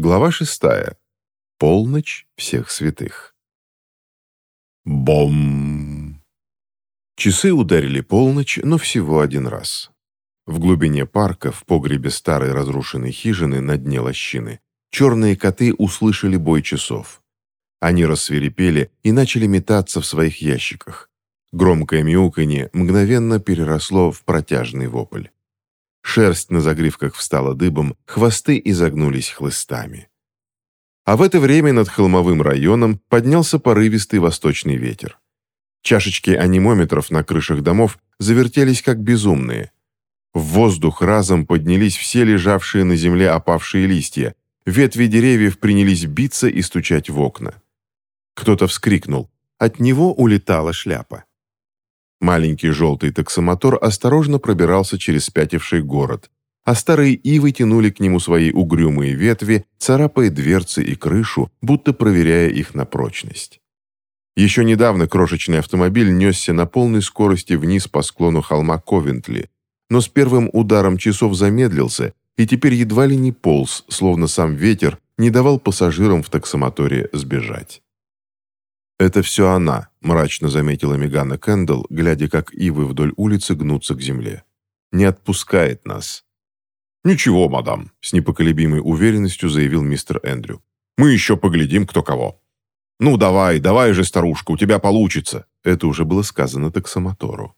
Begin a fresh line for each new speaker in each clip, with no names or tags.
Глава шестая. Полночь всех святых. Бом! Часы ударили полночь, но всего один раз. В глубине парка, в погребе старой разрушенной хижины на дне лощины, черные коты услышали бой часов. Они рассверепели и начали метаться в своих ящиках. Громкое мяуканье мгновенно переросло в протяжный вопль. Шерсть на загривках встала дыбом, хвосты изогнулись хлыстами. А в это время над холмовым районом поднялся порывистый восточный ветер. Чашечки анимометров на крышах домов завертелись как безумные. В воздух разом поднялись все лежавшие на земле опавшие листья, ветви деревьев принялись биться и стучать в окна. Кто-то вскрикнул. От него улетала шляпа. Маленький желтый таксомотор осторожно пробирался через спятивший город, а старые ивы тянули к нему свои угрюмые ветви, царапая дверцы и крышу, будто проверяя их на прочность. Еще недавно крошечный автомобиль несся на полной скорости вниз по склону холма Ковентли, но с первым ударом часов замедлился и теперь едва ли не полз, словно сам ветер не давал пассажирам в таксомоторе сбежать. «Это все она», – мрачно заметила Мегана Кэндалл, глядя, как ивы вдоль улицы гнутся к земле. «Не отпускает нас». «Ничего, мадам», – с непоколебимой уверенностью заявил мистер Эндрю. «Мы еще поглядим, кто кого». «Ну, давай, давай же, старушка, у тебя получится». Это уже было сказано таксомотору.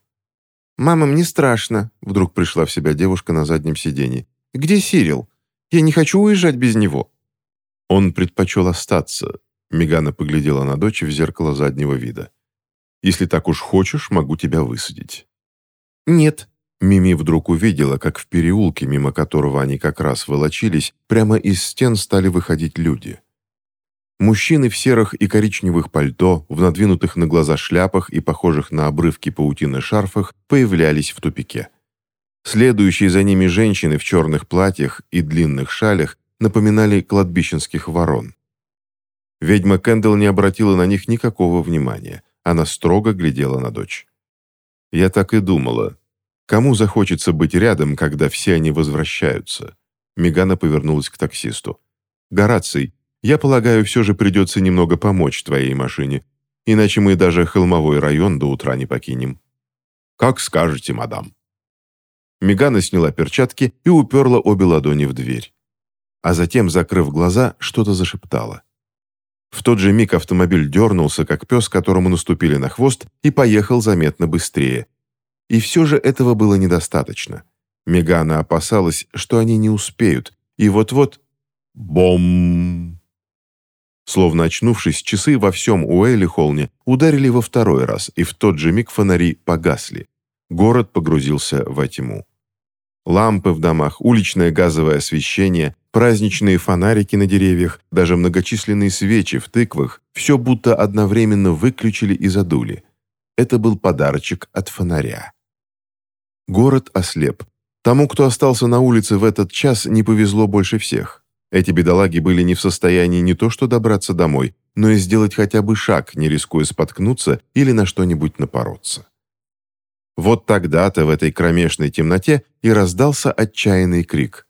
«Мама, мне страшно», – вдруг пришла в себя девушка на заднем сиденье. «Где Сирил? Я не хочу уезжать без него».
Он предпочел остаться, Мегана поглядела на дочь в зеркало заднего вида. «Если так уж хочешь, могу тебя высадить».
«Нет».
Мими вдруг увидела, как в переулке, мимо которого они как раз волочились, прямо из стен стали выходить люди. Мужчины в серых и коричневых пальто, в надвинутых на глаза шляпах и похожих на обрывки паутины шарфах появлялись в тупике. Следующие за ними женщины в черных платьях и длинных шалях напоминали кладбищенских ворон. Ведьма Кэндалл не обратила на них никакого внимания. Она строго глядела на дочь. «Я так и думала. Кому захочется быть рядом, когда все они возвращаются?» Мегана повернулась к таксисту. «Гораций, я полагаю, все же придется немного помочь твоей машине, иначе мы даже холмовой район до утра не покинем». «Как скажете, мадам». Мегана сняла перчатки и уперла обе ладони в дверь. А затем, закрыв глаза, что-то зашептала. В тот же миг автомобиль дернулся, как пес, которому наступили на хвост, и поехал заметно быстрее. И все же этого было недостаточно. Мегана опасалась, что они не успеют, и вот-вот... Бом! Словно очнувшись, часы во всем Уэйли-Холне ударили во второй раз, и в тот же миг фонари погасли. Город погрузился во тьму. Лампы в домах, уличное газовое освещение, праздничные фонарики на деревьях, даже многочисленные свечи в тыквах – все будто одновременно выключили и задули. Это был подарочек от фонаря. Город ослеп. Тому, кто остался на улице в этот час, не повезло больше всех. Эти бедолаги были не в состоянии не то что добраться домой, но и сделать хотя бы шаг, не рискуя споткнуться или на что-нибудь напороться. Вот тогда-то в этой кромешной темноте и раздался отчаянный крик.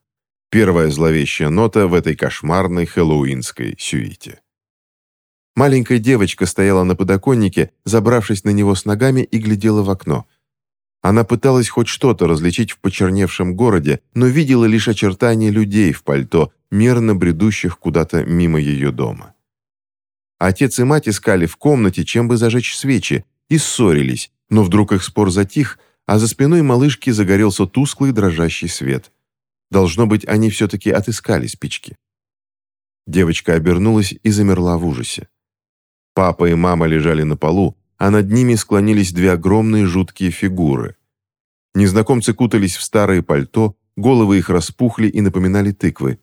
Первая зловещая нота в этой кошмарной хэллоуинской сюите. Маленькая девочка стояла на подоконнике, забравшись на него с ногами и глядела в окно. Она пыталась хоть что-то различить в почерневшем городе, но видела лишь очертания людей в пальто, мерно бредущих куда-то мимо ее дома. Отец и мать искали в комнате, чем бы зажечь свечи, и ссорились, но вдруг их спор затих, а за спиной малышки загорелся тусклый дрожащий свет. Должно быть, они все-таки отыскали спички. Девочка обернулась и замерла в ужасе. Папа и мама лежали на полу, а над ними склонились две огромные жуткие фигуры. Незнакомцы кутались в старые пальто, головы их распухли и напоминали тыквы.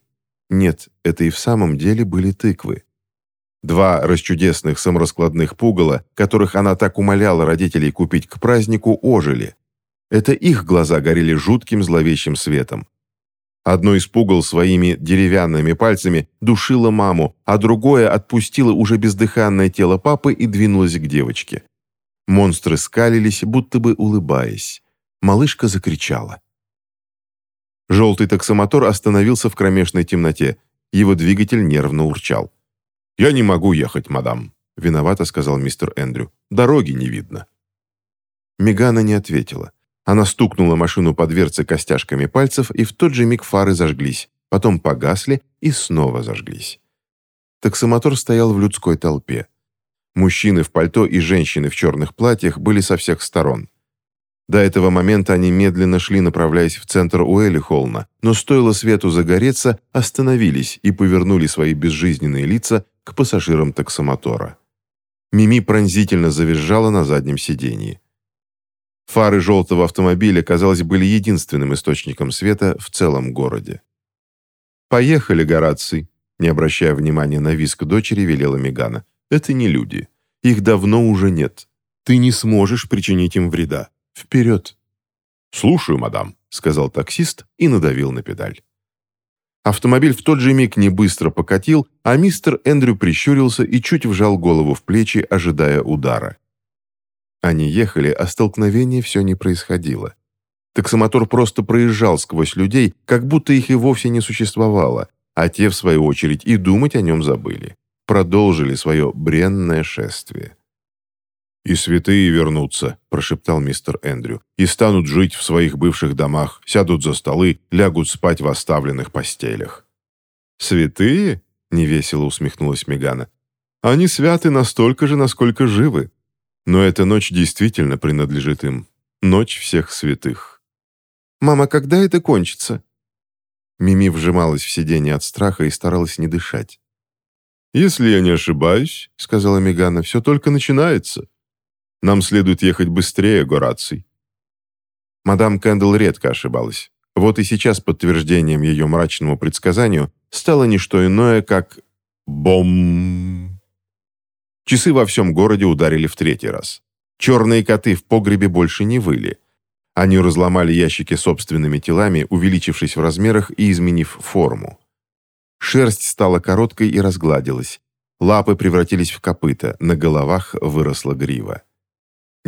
Нет, это и в самом деле были тыквы. Два расчудесных самораскладных пугала, которых она так умоляла родителей купить к празднику, ожили. Это их глаза горели жутким зловещим светом. Одно из пугал своими деревянными пальцами душило маму, а другое отпустило уже бездыханное тело папы и двинулось к девочке. Монстры скалились, будто бы улыбаясь. Малышка закричала. Желтый таксомотор остановился в кромешной темноте. его двигатель нервно урчал. «Я не могу ехать, мадам», — виновато сказал мистер Эндрю. «Дороги не видно». Мегана не ответила. Она стукнула машину по дверце костяшками пальцев, и в тот же миг фары зажглись, потом погасли и снова зажглись. Таксомотор стоял в людской толпе. Мужчины в пальто и женщины в черных платьях были со всех сторон. До этого момента они медленно шли, направляясь в центр Уэлли-Холна, но стоило свету загореться, остановились и повернули свои безжизненные лица к пассажирам таксомотора. Мими пронзительно завизжала на заднем сидении. Фары желтого автомобиля, казалось, были единственным источником света в целом городе. «Поехали, Гораций!» Не обращая внимания на виск дочери, велела Мегана. «Это не люди. Их давно уже нет. Ты не сможешь причинить им вреда. Вперед!» «Слушаю, мадам», — сказал таксист и надавил на педаль. Автомобиль в тот же миг не быстро покатил, а мистер Эндрю прищурился и чуть вжал голову в плечи, ожидая удара. Они ехали, а столкновения все не происходило. Таксомотор просто проезжал сквозь людей, как будто их и вовсе не существовало, а те, в свою очередь, и думать о нем забыли. Продолжили свое бренное шествие. «И святые вернутся», – прошептал мистер Эндрю, «и станут жить в своих бывших домах, сядут за столы, лягут спать в оставленных постелях». «Святые?» – невесело усмехнулась Мегана. «Они святы настолько же, насколько живы. Но эта ночь действительно принадлежит им. Ночь всех святых». «Мама, когда это кончится?» Мими вжималась в сиденье от страха и старалась не дышать. «Если я не ошибаюсь», — сказала Мегана, — «все только начинается. Нам следует ехать быстрее, Гораций». Мадам Кэндл редко ошибалась. Вот и сейчас подтверждением ее мрачному предсказанию стало не что иное, как «бом». Часы во всем городе ударили в третий раз. Черные коты в погребе больше не выли. Они разломали ящики собственными телами, увеличившись в размерах и изменив форму. Шерсть стала короткой и разгладилась. Лапы превратились в копыта, на головах выросла грива.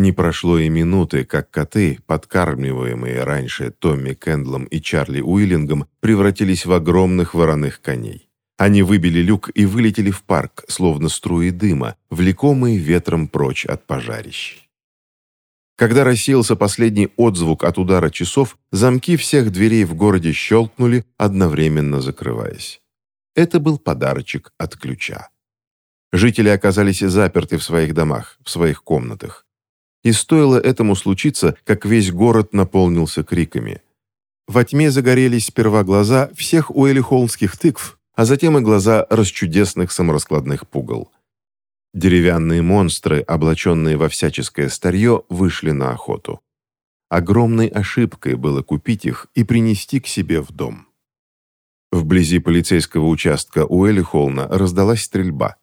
Не прошло и минуты, как коты, подкармливаемые раньше Томми Кэндлом и Чарли Уиллингом, превратились в огромных вороных коней. Они выбили люк и вылетели в парк, словно струи дыма, влекомые ветром прочь от пожарищ. Когда рассеялся последний отзвук от удара часов, замки всех дверей в городе щелкнули, одновременно закрываясь. Это был подарочек от ключа. Жители оказались заперты в своих домах, в своих комнатах. И стоило этому случиться, как весь город наполнился криками. Во тьме загорелись сперва глаза всех уэлихолмских тыкв, а затем и глаза расчудесных самораскладных пугал. Деревянные монстры, облаченные во всяческое старье, вышли на охоту. Огромной ошибкой было купить их и принести к себе в дом. Вблизи полицейского участка у Элихолна раздалась стрельба.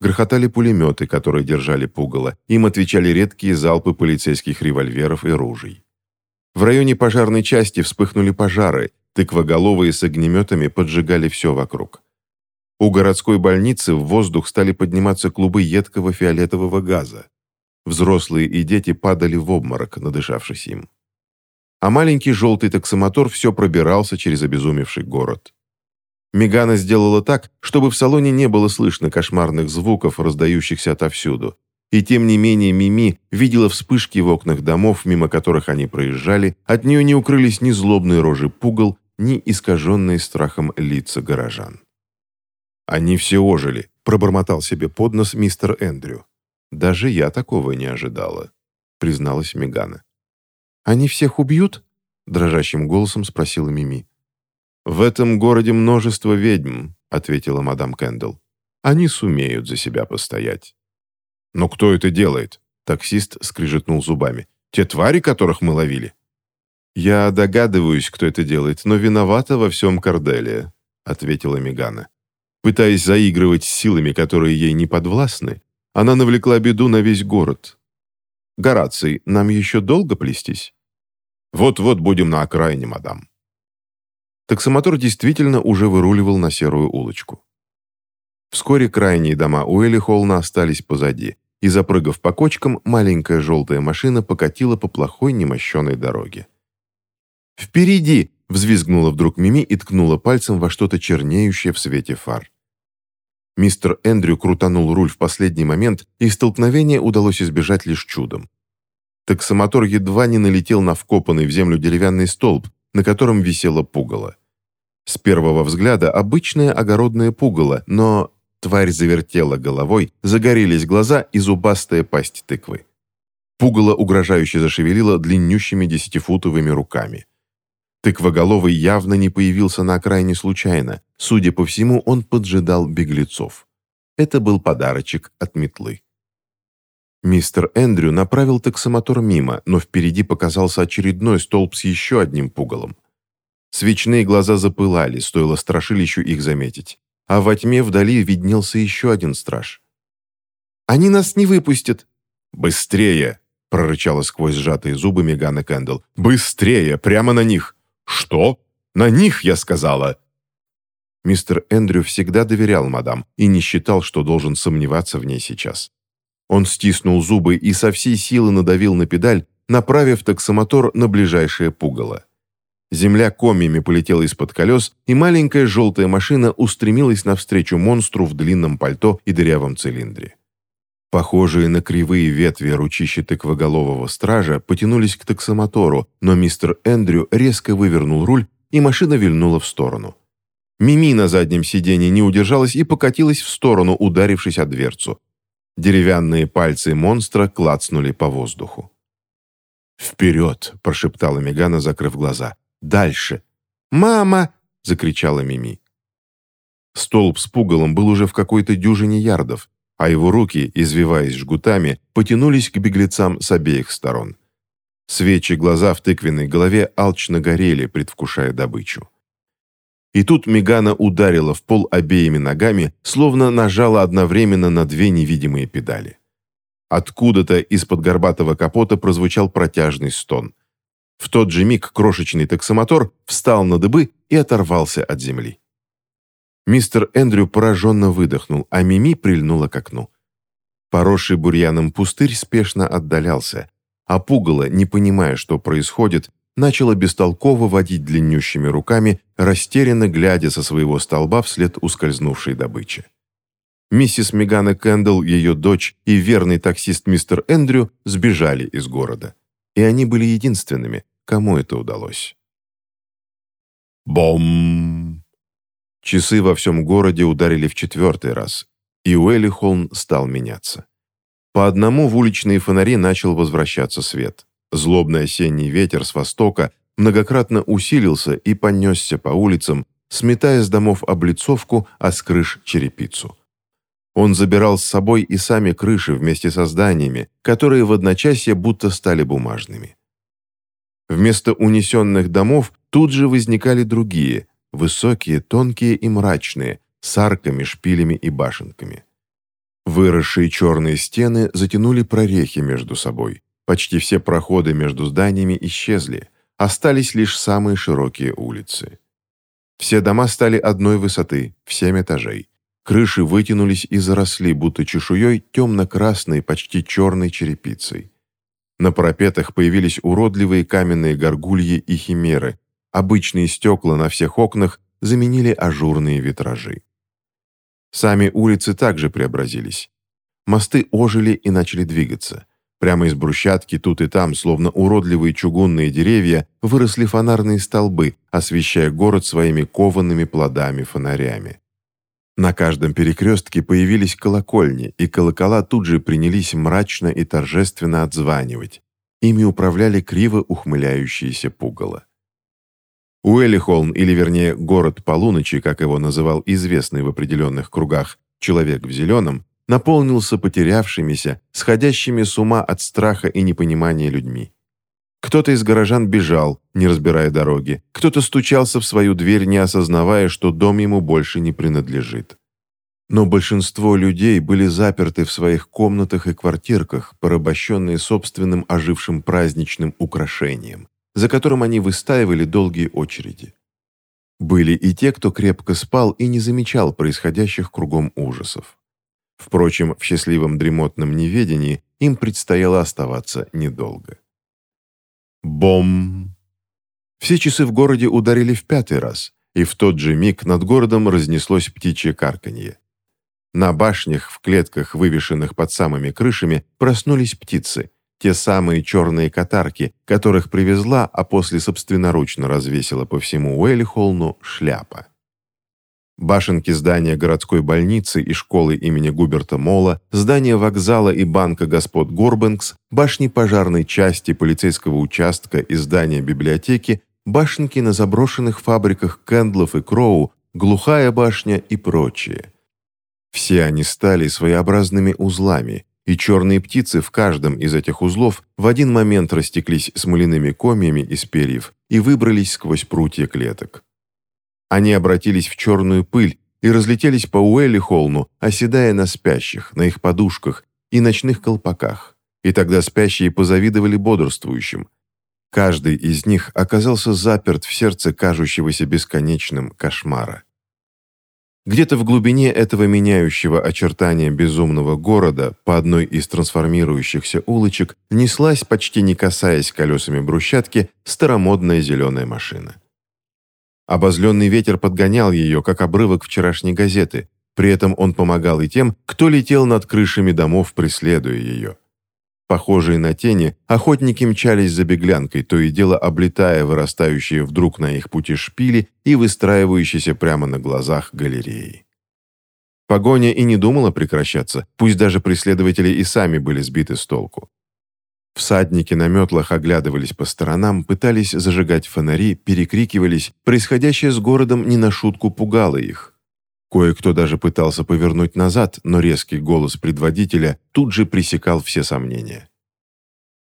Грохотали пулеметы, которые держали пугало. Им отвечали редкие залпы полицейских револьверов и ружей. В районе пожарной части вспыхнули пожары, тыквоголовые с огнеметами поджигали все вокруг. У городской больницы в воздух стали подниматься клубы едкого фиолетового газа. Взрослые и дети падали в обморок, надышавшись им. А маленький желтый таксомотор все пробирался через обезумевший город. Мегана сделала так, чтобы в салоне не было слышно кошмарных звуков, раздающихся отовсюду. И тем не менее Мими видела вспышки в окнах домов, мимо которых они проезжали, от нее не укрылись ни злобные рожи пугал, ни искаженные страхом лица горожан. «Они все ожили», — пробормотал себе под нос мистер Эндрю. «Даже я такого не ожидала», — призналась Мегана. «Они всех убьют?» — дрожащим голосом спросила Мими. «В этом городе множество ведьм», — ответила мадам Кэндалл. «Они сумеют за себя постоять». «Но кто это делает?» — таксист скрижетнул зубами. «Те твари, которых мы ловили?» «Я догадываюсь, кто это делает, но виновата во всем Корделия», — ответила Мегана. Пытаясь заигрывать с силами, которые ей не подвластны, она навлекла беду на весь город. «Гораций, нам еще долго плестись?» «Вот-вот будем на окраине, мадам», Таксомотор действительно уже выруливал на серую улочку. Вскоре крайние дома Уэлли Холна остались позади, и, запрыгав по кочкам, маленькая желтая машина покатила по плохой немощенной дороге. «Впереди!» взвизгнула вдруг Мими и ткнула пальцем во что-то чернеющее в свете фар. Мистер Эндрю крутанул руль в последний момент, и столкновение удалось избежать лишь чудом. Таксомотор едва не налетел на вкопанный в землю деревянный столб, на котором висело пугало. С первого взгляда обычное огородное пугало, но тварь завертела головой, загорелись глаза и зубастая пасть тыквы. Пугало угрожающе зашевелило длиннющими десятифутовыми руками. Тыквоголовый явно не появился на окраине случайно. Судя по всему, он поджидал беглецов. Это был подарочек от метлы. Мистер Эндрю направил таксомотор мимо, но впереди показался очередной столб с еще одним пугалом. Свечные глаза запылали, стоило страшилищу их заметить. А во тьме вдали виднелся еще один страж. «Они нас не выпустят!» «Быстрее!» – прорычала сквозь сжатые зубы Мегана Кэндл. «Быстрее! Прямо на них!» «Что? На них, я сказала!» Мистер Эндрю всегда доверял мадам и не считал, что должен сомневаться в ней сейчас. Он стиснул зубы и со всей силы надавил на педаль, направив таксомотор на ближайшее пугало. Земля комьями полетела из-под колес, и маленькая желтая машина устремилась навстречу монстру в длинном пальто и дырявом цилиндре. Похожие на кривые ветви ручища тыквоголового стража потянулись к таксомотору, но мистер Эндрю резко вывернул руль, и машина вильнула в сторону. Мими на заднем сиденье не удержалась и покатилась в сторону, ударившись о дверцу. Деревянные пальцы монстра клацнули по воздуху. «Вперед!» – прошептала Мегана, закрыв глаза. «Дальше!» «Мама!» – закричала Мими. Столб с пугалом был уже в какой-то дюжине ярдов, а его руки, извиваясь жгутами, потянулись к беглецам с обеих сторон. Свечи глаза в тыквенной голове алчно горели, предвкушая добычу. И тут Мегана ударила в пол обеими ногами, словно нажала одновременно на две невидимые педали. Откуда-то из-под горбатого капота прозвучал протяжный стон. В тот же миг крошечный таксомотор встал на дыбы и оторвался от земли. Мистер Эндрю пораженно выдохнул, а Мими прильнула к окну. Поросший бурьяном пустырь спешно отдалялся, а пугало, не понимая, что происходит, начало бестолково водить длиннющими руками, растерянно глядя со своего столба вслед ускользнувшей добычи. Миссис Мегана Кэндл, ее дочь и верный таксист мистер Эндрю сбежали из города. И они были единственными, кому это удалось. Бом! Часы во всем городе ударили в четвертый раз, и Уэлли Холм стал меняться. По одному в уличные фонари начал возвращаться свет. Злобный осенний ветер с востока многократно усилился и понесся по улицам, сметая с домов облицовку, а с крыш черепицу. Он забирал с собой и сами крыши вместе со зданиями, которые в одночасье будто стали бумажными. Вместо унесенных домов тут же возникали другие, высокие, тонкие и мрачные, с арками, шпилями и башенками. Выросшие черные стены затянули прорехи между собой. Почти все проходы между зданиями исчезли, остались лишь самые широкие улицы. Все дома стали одной высоты, в семь этажей. Крыши вытянулись и заросли, будто чешуей темно-красной, почти черной черепицей. На парапетах появились уродливые каменные горгульи и химеры, Обычные стекла на всех окнах заменили ажурные витражи. Сами улицы также преобразились. Мосты ожили и начали двигаться. Прямо из брусчатки тут и там, словно уродливые чугунные деревья, выросли фонарные столбы, освещая город своими коваными плодами-фонарями. На каждом перекрестке появились колокольни, и колокола тут же принялись мрачно и торжественно отзванивать. Ими управляли криво ухмыляющиеся пугало. Уэллихолм, или вернее город полуночи, как его называл известный в определенных кругах человек в зеленом, наполнился потерявшимися, сходящими с ума от страха и непонимания людьми. Кто-то из горожан бежал, не разбирая дороги, кто-то стучался в свою дверь, не осознавая, что дом ему больше не принадлежит. Но большинство людей были заперты в своих комнатах и квартирках, порабощенные собственным ожившим праздничным украшением за которым они выстаивали долгие очереди. Были и те, кто крепко спал и не замечал происходящих кругом ужасов. Впрочем, в счастливом дремотном неведении им предстояло оставаться недолго. Бом! Все часы в городе ударили в пятый раз, и в тот же миг над городом разнеслось птичье карканье. На башнях в клетках, вывешенных под самыми крышами, проснулись птицы, те самые черные катарки, которых привезла, а после собственноручно развесила по всему Уэлли-Холну шляпа. Башенки здания городской больницы и школы имени Губерта Мола, здания вокзала и банка господ Горбенкс, башни пожарной части полицейского участка и здания библиотеки, башенки на заброшенных фабриках Кэндлов и Кроу, глухая башня и прочее. Все они стали своеобразными узлами, и черные птицы в каждом из этих узлов в один момент растеклись смоляными комьями из перьев и выбрались сквозь прутья клеток. Они обратились в черную пыль и разлетелись по Уэлли-Холну, оседая на спящих, на их подушках и ночных колпаках. И тогда спящие позавидовали бодрствующим. Каждый из них оказался заперт в сердце кажущегося бесконечным кошмара. Где-то в глубине этого меняющего очертания безумного города по одной из трансформирующихся улочек неслась, почти не касаясь колесами брусчатки, старомодная зеленая машина. Обозленный ветер подгонял ее, как обрывок вчерашней газеты, при этом он помогал и тем, кто летел над крышами домов, преследуя ее. Похожие на тени, охотники мчались за беглянкой, то и дело облетая вырастающие вдруг на их пути шпили и выстраивающиеся прямо на глазах галереи. Погоня и не думала прекращаться, пусть даже преследователи и сами были сбиты с толку. Всадники на метлах оглядывались по сторонам, пытались зажигать фонари, перекрикивались, происходящее с городом не на шутку пугало их. Кое-кто даже пытался повернуть назад, но резкий голос предводителя тут же пресекал все сомнения.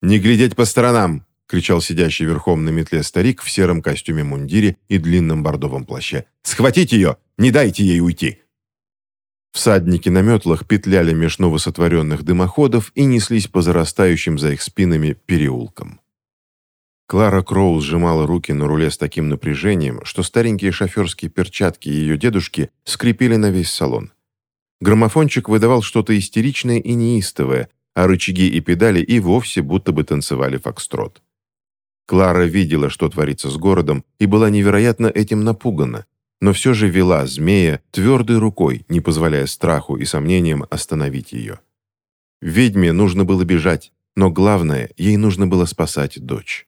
«Не глядеть по сторонам!» — кричал сидящий верхом на метле старик в сером костюме-мундире и длинном бордовом плаще. «Схватить ее! Не дайте ей уйти!» Всадники на метлах петляли меж новосотворенных дымоходов и неслись по зарастающим за их спинами переулкам. Клара Кроу сжимала руки на руле с таким напряжением, что старенькие шоферские перчатки ее дедушки скрипели на весь салон. Граммофончик выдавал что-то истеричное и неистовое, а рычаги и педали и вовсе будто бы танцевали фокстрот. Клара видела, что творится с городом, и была невероятно этим напугана, но все же вела змея твердой рукой, не позволяя страху и сомнениям остановить ее. Ведьме нужно было бежать, но главное, ей нужно было спасать дочь.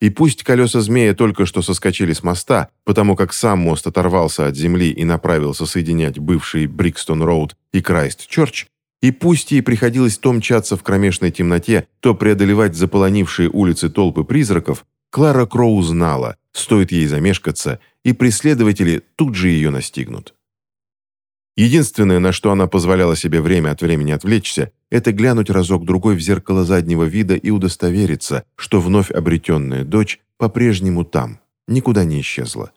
И пусть колеса змея только что соскочили с моста, потому как сам мост оторвался от земли и направился соединять бывший Брикстон-Роуд и Крайст-Чорч, и пусть ей приходилось то мчаться в кромешной темноте, то преодолевать заполонившие улицы толпы призраков, Клара Кроу знала, стоит ей замешкаться, и преследователи тут же ее настигнут. Единственное, на что она позволяла себе время от времени отвлечься, это глянуть разок-другой в зеркало заднего вида и удостовериться, что вновь обретенная дочь по-прежнему там, никуда не исчезла.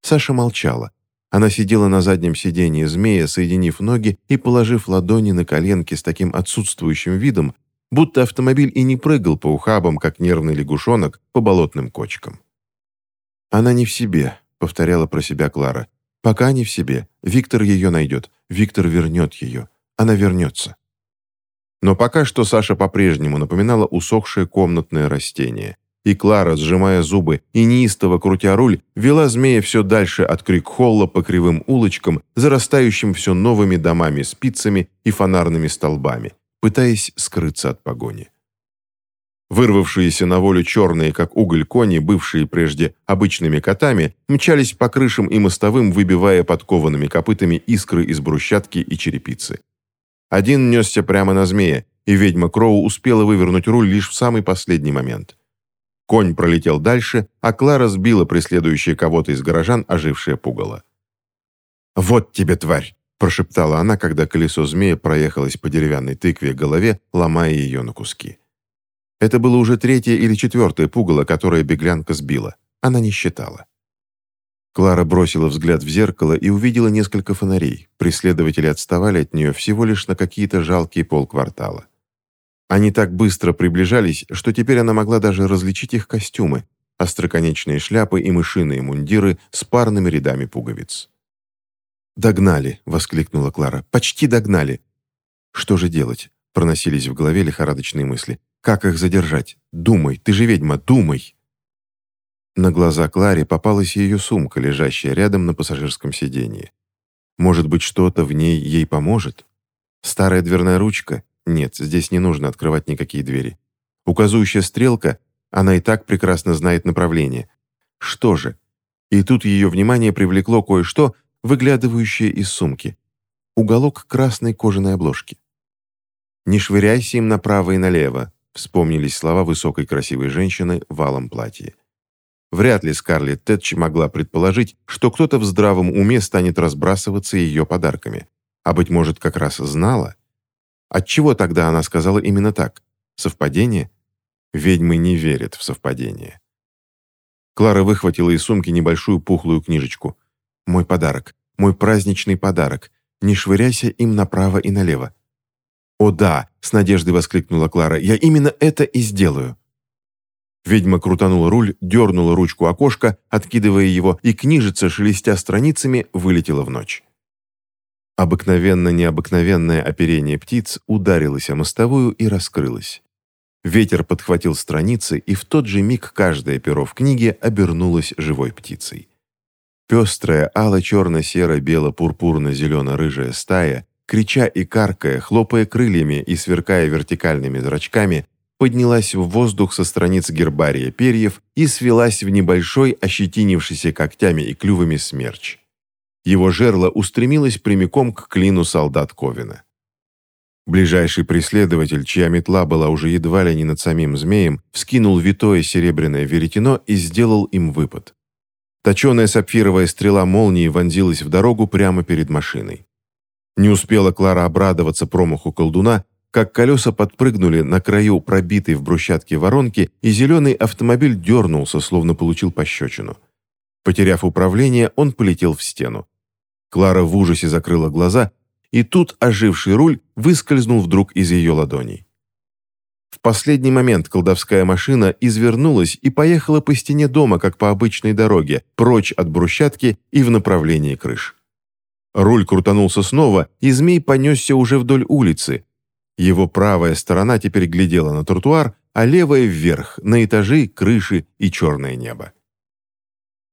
Саша молчала. Она сидела на заднем сиденье змея, соединив ноги и положив ладони на коленки с таким отсутствующим видом, будто автомобиль и не прыгал по ухабам, как нервный лягушонок, по болотным кочкам. «Она не в себе», — повторяла про себя Клара. Пока не в себе. Виктор ее найдет. Виктор вернет ее. Она вернется. Но пока что Саша по-прежнему напоминала усохшее комнатное растение. И Клара, сжимая зубы и неистово крутя руль, вела змея все дальше от Крик-Холла по кривым улочкам, зарастающим все новыми домами, спицами и фонарными столбами, пытаясь скрыться от погони. Вырвавшиеся на волю черные, как уголь кони, бывшие прежде обычными котами, мчались по крышам и мостовым, выбивая подкованными копытами искры из брусчатки и черепицы. Один несся прямо на змея, и ведьма Кроу успела вывернуть руль лишь в самый последний момент. Конь пролетел дальше, а Клара сбила преследующая кого-то из горожан ожившее пугало. «Вот тебе, тварь!» – прошептала она, когда колесо змея проехалось по деревянной тыкве голове, ломая ее на куски. Это было уже третье или четвертое пугало, которое беглянка сбила. Она не считала. Клара бросила взгляд в зеркало и увидела несколько фонарей. Преследователи отставали от нее всего лишь на какие-то жалкие полквартала. Они так быстро приближались, что теперь она могла даже различить их костюмы, остроконечные шляпы и мышиные мундиры с парными рядами пуговиц. «Догнали!» — воскликнула Клара. «Почти догнали!» «Что же делать?» — проносились в голове лихорадочные мысли. Как их задержать? Думай, ты же ведьма, думай!» На глаза Кларе попалась ее сумка, лежащая рядом на пассажирском сиденье. Может быть, что-то в ней ей поможет? Старая дверная ручка? Нет, здесь не нужно открывать никакие двери. Указывающая стрелка? Она и так прекрасно знает направление. Что же? И тут ее внимание привлекло кое-что, выглядывающее из сумки. Уголок красной кожаной обложки. «Не швыряйся им направо и налево», вспомнились слова высокой красивой женщины в алом платье. Вряд ли Скарлетт Тэтч могла предположить, что кто-то в здравом уме станет разбрасываться ее подарками. А, быть может, как раз знала? Отчего тогда она сказала именно так? Совпадение? Ведьмы не верят в совпадение. Клара выхватила из сумки небольшую пухлую книжечку. «Мой подарок. Мой праздничный подарок. Не швыряйся им направо и налево». «О да!» — с надеждой воскликнула Клара. «Я именно это и сделаю». Ведьма крутанула руль, дернула ручку окошка, откидывая его, и книжица, шелестя страницами, вылетела в ночь. Обыкновенно необыкновенное оперение птиц ударилось о мостовую и раскрылось. Ветер подхватил страницы, и в тот же миг каждое перо в книге обернулось живой птицей. Пестрая, ало-черно-серо-бело-пурпурно-зелено-рыжая стая, крича и каркая, хлопая крыльями и сверкая вертикальными зрачками, поднялась в воздух со страниц гербария перьев и свелась в небольшой, ощетинившийся когтями и клювами смерч. Его жерло устремилось прямиком к клину солдат Ковина. Ближайший преследователь, чья метла была уже едва ли не над самим змеем, вскинул витое серебряное веретено и сделал им выпад. Точеная сапфировая стрела молнии вонзилась в дорогу прямо перед машиной. Не успела Клара обрадоваться промаху колдуна, как колеса подпрыгнули на краю пробитой в брусчатке воронки, и зеленый автомобиль дернулся, словно получил пощечину. Потеряв управление, он полетел в стену. Клара в ужасе закрыла глаза, и тут оживший руль выскользнул вдруг из ее ладоней. В последний момент колдовская машина извернулась и поехала по стене дома, как по обычной дороге, прочь от брусчатки и в направлении крыш. Руль крутанулся снова, и змей понесся уже вдоль улицы, его правая сторона теперь глядела на тротуар, а левая вверх, на этажи, крыши и черное небо.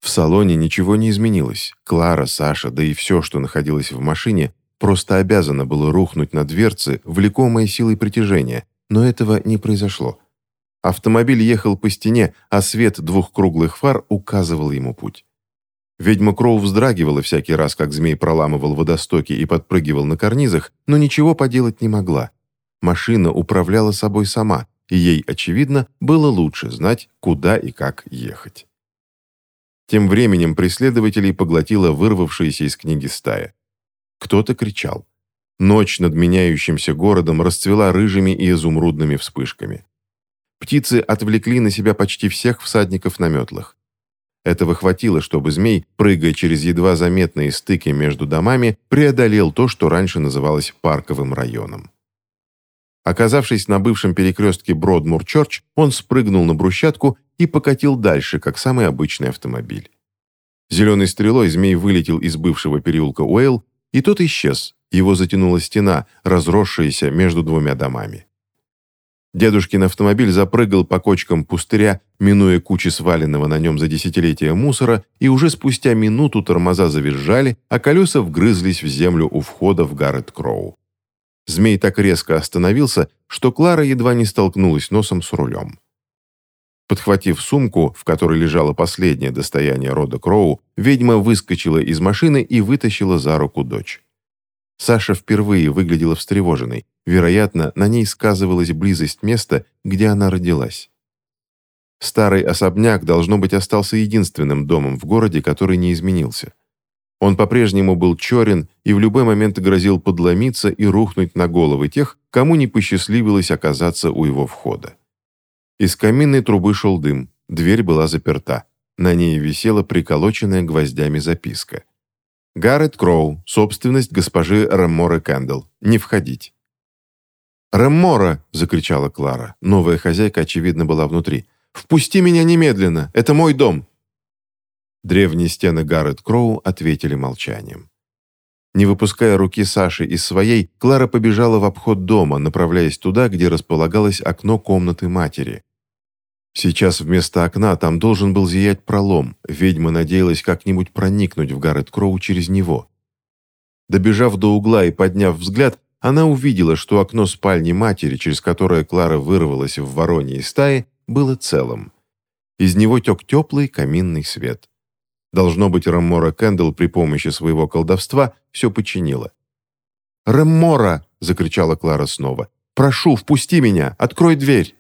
В салоне ничего не изменилось. Клара, Саша, да и все, что находилось в машине, просто обязано было рухнуть на дверцы, влекомой силой притяжения, но этого не произошло. Автомобиль ехал по стене, а свет двух круглых фар указывал ему путь. Ведьма Кроу вздрагивала всякий раз, как змей проламывал водостоки и подпрыгивал на карнизах, но ничего поделать не могла машина управляла собой сама, и ей, очевидно, было лучше знать, куда и как ехать. Тем временем преследователей поглотила вырвавшаяся из книги стая. Кто-то кричал. Ночь над меняющимся городом расцвела рыжими и изумрудными вспышками. Птицы отвлекли на себя почти всех всадников на метлах. Этого хватило, чтобы змей, прыгая через едва заметные стыки между домами, преодолел то, что раньше называлось парковым районом. Оказавшись на бывшем перекрестке Бродмур-Чорч, он спрыгнул на брусчатку и покатил дальше, как самый обычный автомобиль. Зеленой стрелой змей вылетел из бывшего переулка Уэйл, и тот исчез. Его затянула стена, разросшаяся между двумя домами. Дедушкин автомобиль запрыгал по кочкам пустыря, минуя кучи сваленного на нем за десятилетия мусора, и уже спустя минуту тормоза завизжали, а колеса вгрызлись в землю у входа в Гаррет Кроу. Змей так резко остановился, что Клара едва не столкнулась носом с рулем. Подхватив сумку, в которой лежало последнее достояние рода Кроу, ведьма выскочила из машины и вытащила за руку дочь. Саша впервые выглядела встревоженной. Вероятно, на ней сказывалась близость места, где она родилась. Старый особняк, должно быть, остался единственным домом в городе, который не изменился. Он по-прежнему был черен и в любой момент грозил подломиться и рухнуть на головы тех, кому не посчастливилось оказаться у его входа. Из каминной трубы шел дым, дверь была заперта. На ней висела приколоченная гвоздями записка. «Гаррет Кроу, собственность госпожи Реммора Кэндл. Не входить». «Реммора!» — закричала Клара. Новая хозяйка, очевидно, была внутри. «Впусти меня немедленно! Это мой дом!» Древние стены Гаррет Кроу ответили молчанием. Не выпуская руки Саши из своей, Клара побежала в обход дома, направляясь туда, где располагалось окно комнаты матери. Сейчас вместо окна там должен был зиять пролом. Ведьма надеялась как-нибудь проникнуть в Гаррет Кроу через него. Добежав до угла и подняв взгляд, она увидела, что окно спальни матери, через которое Клара вырвалась в вороньей стае, было целым. Из него тек теплый каминный свет. Должно быть, Раммора Кэндл при помощи своего колдовства все починила. «Раммора!» — закричала Клара снова. «Прошу, впусти меня! Открой дверь!»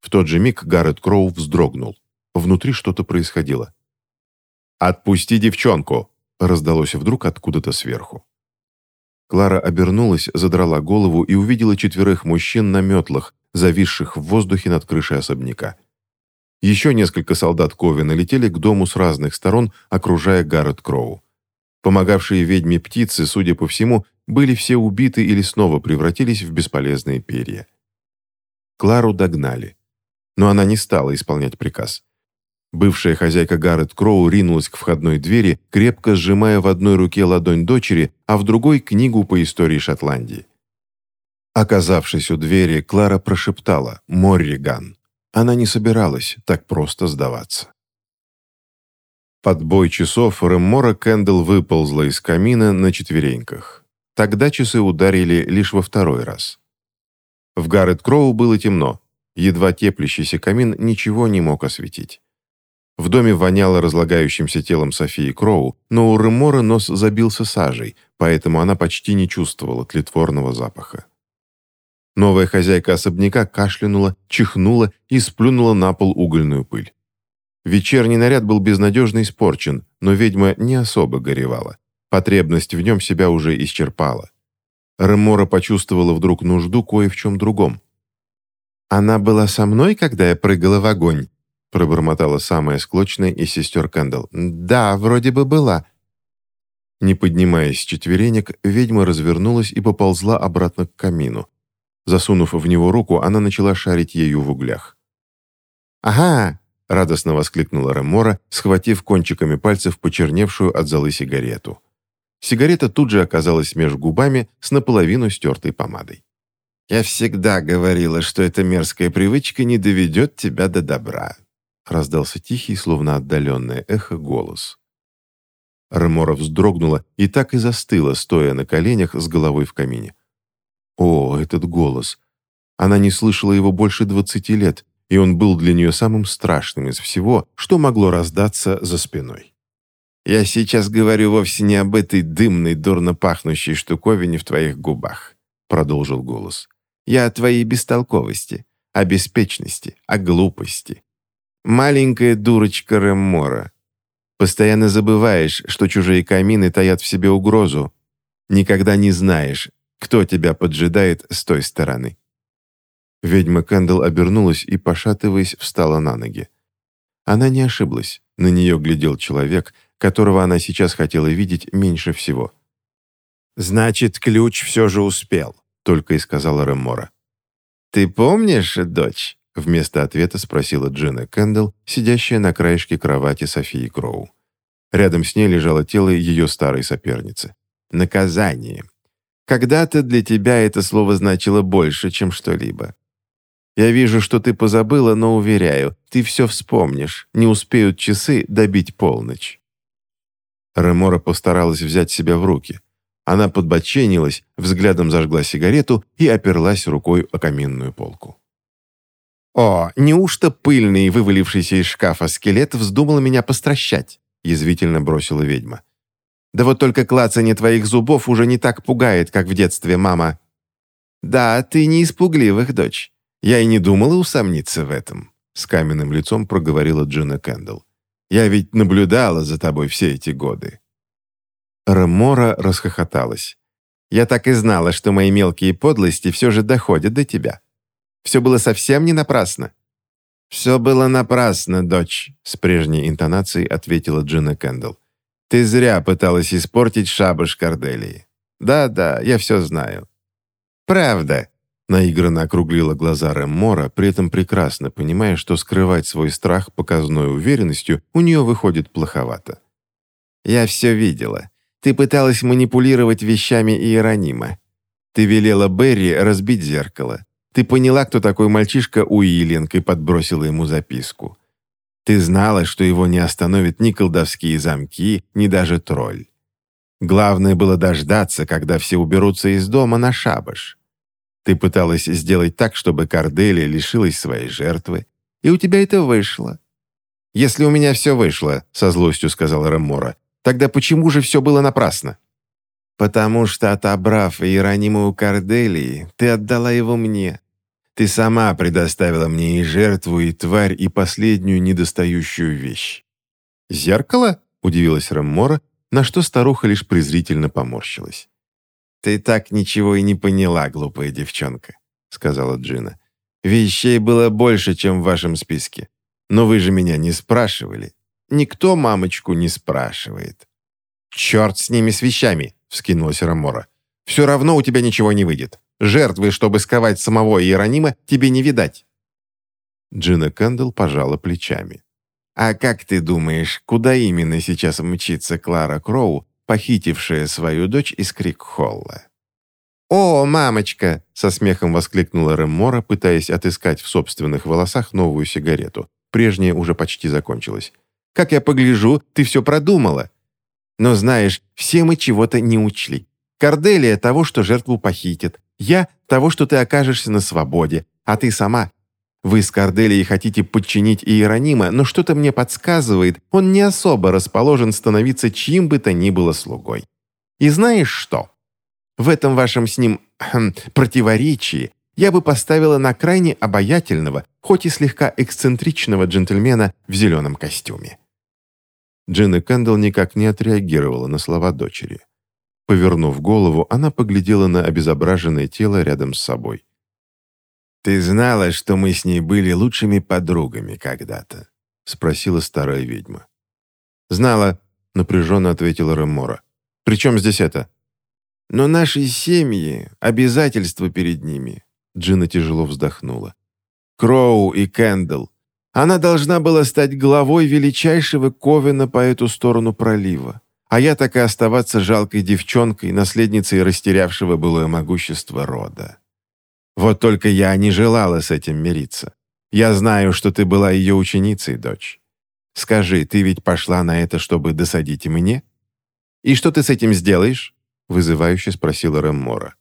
В тот же миг Гаррет Кроу вздрогнул. Внутри что-то происходило. «Отпусти девчонку!» — раздалось вдруг откуда-то сверху. Клара обернулась, задрала голову и увидела четверых мужчин на метлах, зависших в воздухе над крышей особняка. Еще несколько солдат Кови налетели к дому с разных сторон, окружая Гаррет Кроу. Помогавшие ведьме птицы, судя по всему, были все убиты или снова превратились в бесполезные перья. Клару догнали. Но она не стала исполнять приказ. Бывшая хозяйка Гаррет Кроу ринулась к входной двери, крепко сжимая в одной руке ладонь дочери, а в другой — книгу по истории Шотландии. Оказавшись у двери, Клара прошептала «Морриган». Она не собиралась так просто сдаваться. Под бой часов Реммора Кэндл выползла из камина на четвереньках. Тогда часы ударили лишь во второй раз. В Гаррет Кроу было темно. Едва теплящийся камин ничего не мог осветить. В доме воняло разлагающимся телом Софии Кроу, но у Ремора нос забился сажей, поэтому она почти не чувствовала тлетворного запаха. Новая хозяйка особняка кашлянула, чихнула и сплюнула на пол угольную пыль. Вечерний наряд был безнадежно испорчен, но ведьма не особо горевала. Потребность в нем себя уже исчерпала. Ремора почувствовала вдруг нужду кое в чем другом. «Она была со мной, когда я прыгала в огонь?» пробормотала самая склочная из сестер Кэндалл. «Да, вроде бы была». Не поднимаясь с четверенек, ведьма развернулась и поползла обратно к камину. Засунув в него руку, она начала шарить ею в углях. «Ага!» — радостно воскликнула Ремора, схватив кончиками пальцев почерневшую от золы сигарету. Сигарета тут же оказалась между губами с наполовину стертой помадой. «Я всегда говорила, что эта мерзкая привычка не доведет тебя до добра», раздался тихий, словно отдаленное эхо, голос. Ремора вздрогнула и так и застыла, стоя на коленях с головой в камине. О, этот голос! Она не слышала его больше двадцати лет, и он был для нее самым страшным из всего, что могло раздаться за спиной. «Я сейчас говорю вовсе не об этой дымной, дурно пахнущей штуковине в твоих губах», — продолжил голос. «Я о твоей бестолковости, о беспечности, о глупости, Маленькая дурочка Реммора. Постоянно забываешь, что чужие камины таят в себе угрозу. Никогда не знаешь, кто тебя поджидает с той стороны. Ведьма Кэндл обернулась и, пошатываясь, встала на ноги. Она не ошиблась. На нее глядел человек, которого она сейчас хотела видеть меньше всего. «Значит, ключ все же успел», — только и сказала Реммора. «Ты помнишь, дочь?» Вместо ответа спросила Джина Кэндалл, сидящая на краешке кровати Софии Кроу. Рядом с ней лежало тело ее старой соперницы. «Наказание. Когда-то для тебя это слово значило больше, чем что-либо. Я вижу, что ты позабыла, но уверяю, ты все вспомнишь. Не успеют часы добить полночь». Ремора постаралась взять себя в руки. Она подбоченилась, взглядом зажгла сигарету и оперлась рукой о каминную полку. «О, неужто пыльный, вывалившийся из шкафа скелет вздумал меня постращать?» язвительно бросила ведьма. «Да вот только клацанье твоих зубов уже не так пугает, как в детстве, мама». «Да, ты не испугливых, дочь. Я и не думала усомниться в этом», с каменным лицом проговорила Джина Кэндалл. «Я ведь наблюдала за тобой все эти годы». Рамора расхохоталась. «Я так и знала, что мои мелкие подлости все же доходят до тебя. Все было совсем не напрасно». «Все было напрасно, дочь», — с прежней интонацией ответила Джина Кэндалл. «Ты зря пыталась испортить шабаш Корделии. Да-да, я все знаю». «Правда», — наигранно округлила глаза Реммора, при этом прекрасно понимая, что скрывать свой страх показной уверенностью у нее выходит плоховато. «Я все видела. Ты пыталась манипулировать вещами Иеронима. Ты велела Берри разбить зеркало.
Ты поняла, кто такой мальчишка Уиллинг, и подбросила ему записку. Ты знала, что его не остановят ни колдовские замки, ни даже тролль. Главное было дождаться, когда все уберутся из дома на шабаш. Ты пыталась сделать так, чтобы Корделия лишилась своей жертвы, и у тебя это вышло. «Если у меня все вышло», — со злостью сказал Реммора, «тогда почему же все было напрасно?» «Потому что, отобрав Иеронима у Корделии, ты отдала его мне. Ты сама предоставила мне и жертву, и тварь, и последнюю недостающую вещь».
«Зеркало?» — удивилась Реммора, на что старуха лишь презрительно поморщилась.
«Ты так ничего и не поняла, глупая девчонка», — сказала Джина. «Вещей было больше, чем в вашем списке. Но вы же меня не спрашивали. Никто мамочку не спрашивает».
«Черт с ними, с вещами!» — вскинулась Рамора. «Все равно у тебя ничего не выйдет. Жертвы, чтобы сковать самого Иеронима, тебе не видать».
Джина Кэндалл пожала плечами. «А как ты думаешь, куда именно сейчас мчится Клара Кроу, похитившая свою дочь из Крикхолла?»
«О, мамочка!» — со смехом воскликнула Реммора, пытаясь отыскать в собственных волосах новую сигарету. Прежняя уже почти закончилась. «Как я погляжу, ты все продумала. Но знаешь, все мы чего-то не учли. Корделия того, что жертву похитит. Я того, что ты окажешься на свободе. А ты сама. Вы с Корделией хотите подчинить Иеронима, но что-то мне подсказывает, он не особо расположен становиться чьим бы то ни было слугой. И знаешь что? В этом вашем с ним хм, противоречии я бы поставила на крайне обаятельного, хоть и слегка эксцентричного джентльмена в зеленом костюме.
Джина Кэндалл никак не отреагировала на слова дочери. Повернув голову, она поглядела на обезображенное тело рядом с собой. «Ты знала, что мы с ней были лучшими подругами когда-то?» — спросила старая ведьма.
«Знала», — напряженно ответила Реммора. «При чем здесь это?»
«Но наши семьи, обязательства перед ними.
Джина тяжело вздохнула.
«Кроу и Кэндл. Она должна была стать главой величайшего Ковена по эту сторону пролива. А я так и оставаться жалкой девчонкой, наследницей растерявшего былое могущество рода. Вот только я не желала с этим мириться. Я знаю, что ты была ее ученицей, дочь. Скажи, ты ведь пошла на это, чтобы досадить мне?»
«И что ты с этим сделаешь?» — вызывающе спросила Рэммора.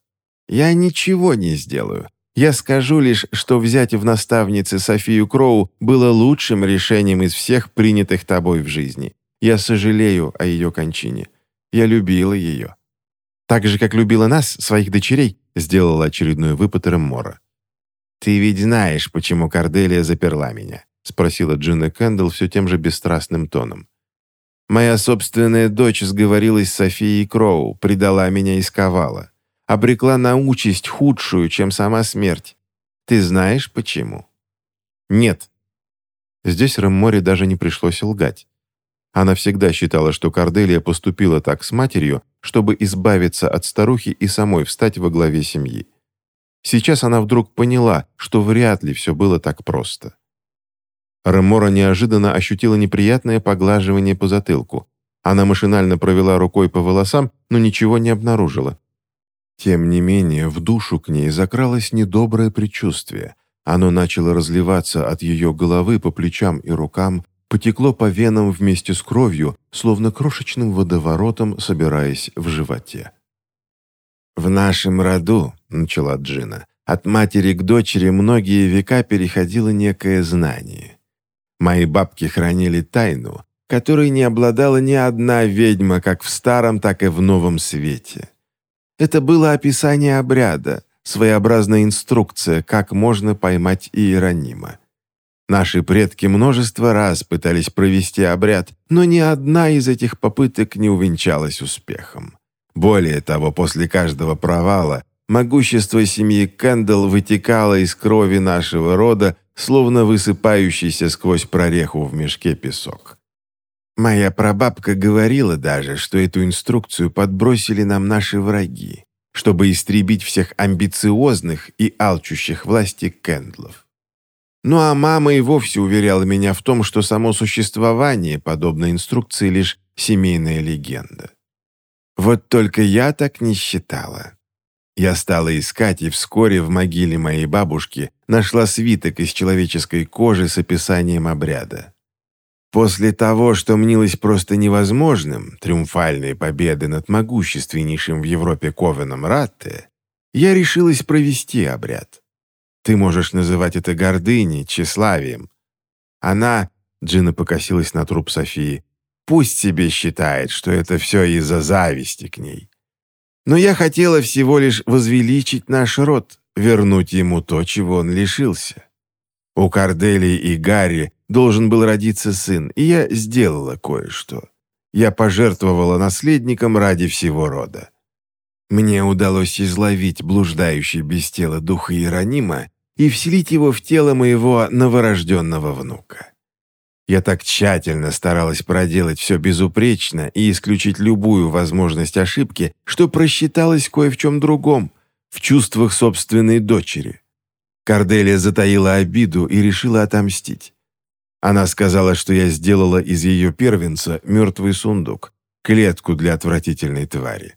«Я ничего не сделаю. Я скажу лишь, что взять в наставнице Софию Кроу было лучшим решением из всех принятых тобой в жизни. Я сожалею о ее кончине. Я любила ее».
«Так же, как любила нас, своих дочерей», сделала очередной выпад Реммора.
«Ты ведь знаешь, почему Корделия заперла меня?» спросила Джина Кэндалл все тем же бесстрастным тоном. «Моя собственная дочь сговорилась с Софией Кроу, предала меня и сковала обрекла на участь худшую, чем сама смерть. Ты знаешь почему?»
«Нет». Здесь Рамморе даже не пришлось лгать. Она всегда считала, что Корделия поступила так с матерью, чтобы избавиться от старухи и самой встать во главе семьи. Сейчас она вдруг поняла, что вряд ли все было так просто. Ремора неожиданно ощутила неприятное поглаживание по затылку. Она машинально провела рукой по волосам, но ничего не обнаружила. Тем не менее, в душу к ней закралось недоброе предчувствие. Оно начало разливаться от ее головы по плечам и рукам, потекло по венам вместе с кровью, словно крошечным водоворотом, собираясь в животе.
«В нашем роду», — начала Джина, — «от матери к дочери многие века переходило некое знание. Мои бабки хранили тайну, которой не обладала ни одна ведьма как в старом, так и в новом свете». Это было описание обряда, своеобразная инструкция, как можно поймать Иеронима. Наши предки множество раз пытались провести обряд, но ни одна из этих попыток не увенчалась успехом. Более того, после каждого провала могущество семьи Кэндалл вытекало из крови нашего рода, словно высыпающийся сквозь прореху в мешке песок. Моя прабабка говорила даже, что эту инструкцию подбросили нам наши враги, чтобы истребить всех амбициозных и алчущих власти Кэндлов. Ну а мама и вовсе уверяла меня в том, что само существование подобной инструкции лишь семейная легенда. Вот только я так не считала. Я стала искать, и вскоре в могиле моей бабушки нашла свиток из человеческой кожи с описанием обряда. После того, что мнилось просто невозможным, триумфальной победы над могущественнейшим в Европе Ковеном Ратте, я решилась провести обряд. Ты можешь называть это гордыней, тщеславием. Она, Джина покосилась на труп Софии, пусть себе считает, что это все из-за зависти к ней. Но я хотела всего лишь возвеличить наш род, вернуть ему то, чего он лишился. У Корделии и Гарри должен был родиться сын, и я сделала кое-что. Я пожертвовала наследником ради всего рода. Мне удалось изловить блуждающий без тела духа Иеронима и вселить его в тело моего новорожденного внука. Я так тщательно старалась проделать все безупречно и исключить любую возможность ошибки, что просчиталась кое в чем другом, в чувствах собственной дочери. Корделия затаила обиду и решила отомстить. Она сказала, что я сделала из ее первенца мертвый сундук, клетку для отвратительной твари.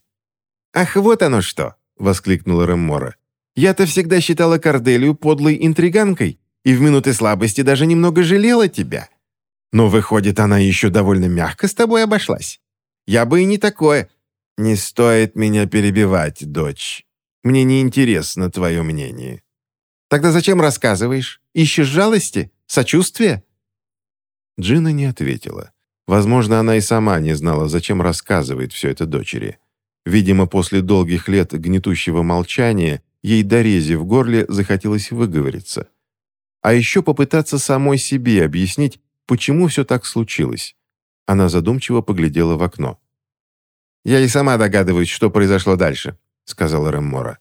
«Ах, вот оно что!» — воскликнула Реммора. «Я-то всегда считала Корделию подлой интриганкой и в минуты слабости даже немного жалела тебя. Но, выходит, она еще довольно мягко с тобой обошлась. Я бы и не такое. Не стоит меня перебивать, дочь. Мне не интересно твое мнение. Тогда зачем рассказываешь? Ищешь жалости? Сочувствия?»
Джина не ответила. Возможно, она и сама не знала, зачем рассказывает все это дочери. Видимо, после долгих лет гнетущего молчания ей до рези в горле захотелось выговориться. А еще попытаться самой себе объяснить, почему все так случилось. Она задумчиво поглядела в окно.
«Я и сама догадываюсь, что произошло дальше», — сказала Реммора.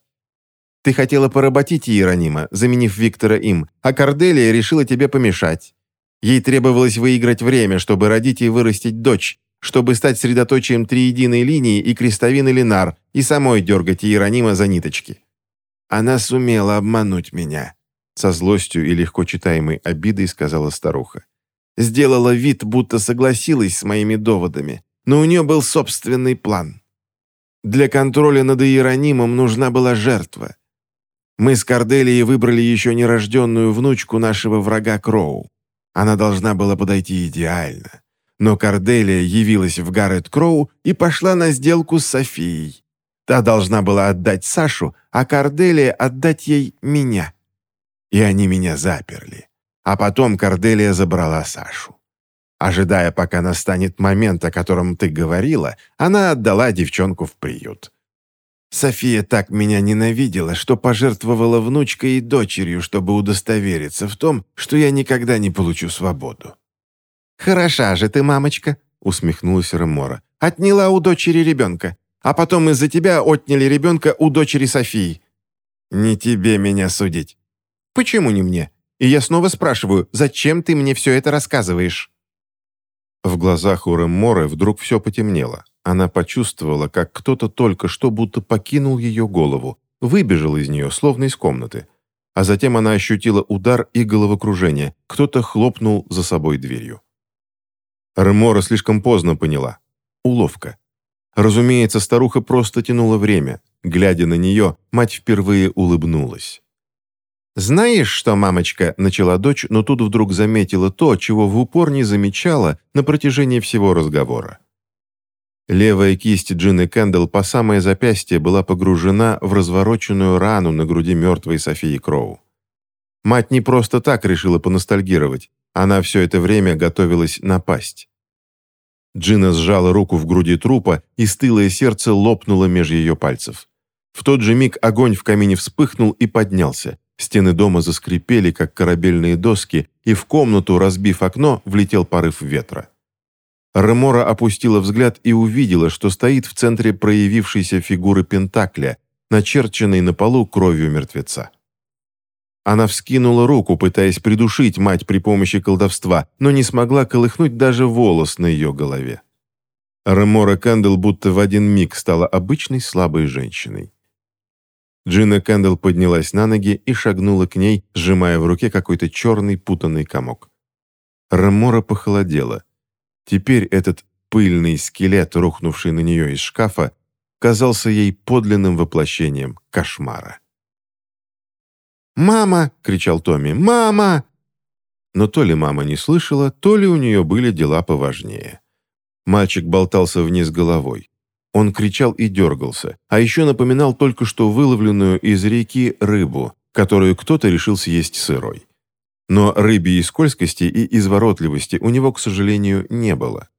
«Ты хотела поработить Иеронима, заменив Виктора им, а Корделия решила тебе помешать. Ей требовалось выиграть время, чтобы родить и вырастить дочь, чтобы стать средоточием триединой линии и крестовины Ленар, и самой дергать Иеронима за ниточки.
Она сумела обмануть меня», — со злостью и легко читаемой обидой сказала старуха сделала вид, будто согласилась с моими доводами, но у нее был собственный план. Для контроля над Иеронимом нужна была жертва. Мы с Корделией выбрали еще нерожденную внучку нашего врага Кроу. Она должна была подойти идеально. Но Корделия явилась в Гаррет Кроу и пошла на сделку с Софией. Та должна была отдать Сашу, а Корделия отдать ей меня. И они меня заперли. А потом Корделия забрала Сашу. Ожидая, пока настанет момент, о котором ты говорила, она отдала девчонку в приют. София так меня ненавидела, что пожертвовала внучкой и дочерью, чтобы удостовериться в том, что я никогда не получу свободу.
«Хороша же ты, мамочка», — усмехнулась Ремора. «Отняла у дочери ребенка, а потом из-за тебя отняли ребенка у дочери Софии».
«Не тебе меня судить».
«Почему не мне? И я снова спрашиваю, зачем ты мне все это рассказываешь?»
В глазах у Ремморы вдруг все потемнело. Она почувствовала, как кто-то только что будто покинул ее голову, выбежал из нее, словно из комнаты. А затем она ощутила удар и головокружение. Кто-то хлопнул за собой дверью. Ремора слишком поздно поняла. Уловка. Разумеется, старуха просто тянула время. Глядя на нее, мать впервые улыбнулась.
«Знаешь что, мамочка?» – начала дочь, но тут вдруг заметила то, чего в упор не замечала на протяжении всего разговора.
Левая кисть Джины Кэндалл по самое запястье была погружена в развороченную рану на груди мертвой Софии Кроу. Мать не просто так решила поностальгировать, она все это время готовилась напасть. Джина сжала руку в груди трупа, и стылое сердце лопнуло меж ее пальцев. В тот же миг огонь в камине вспыхнул и поднялся. Стены дома заскрипели, как корабельные доски, и в комнату, разбив окно, влетел порыв ветра. Ремора опустила взгляд и увидела, что стоит в центре проявившейся фигуры Пентакля, начерченной на полу кровью мертвеца. Она вскинула руку, пытаясь придушить мать при помощи колдовства, но не смогла колыхнуть даже волос на ее голове. Ремора Кэндл будто в один миг стала обычной слабой женщиной. Джина Кэндалл поднялась на ноги и шагнула к ней, сжимая в руке какой-то черный путанный комок. Рамора похолодела. Теперь этот пыльный скелет, рухнувший на нее из шкафа, казался ей подлинным воплощением кошмара.
«Мама!» — кричал Томми. «Мама!»
Но то ли мама не слышала, то ли у нее были дела поважнее. Мальчик болтался вниз головой. Он кричал и дергался, а еще напоминал только что выловленную из реки рыбу, которую кто-то решил съесть сырой. Но рыбьей скользкости и изворотливости у него, к сожалению, не было.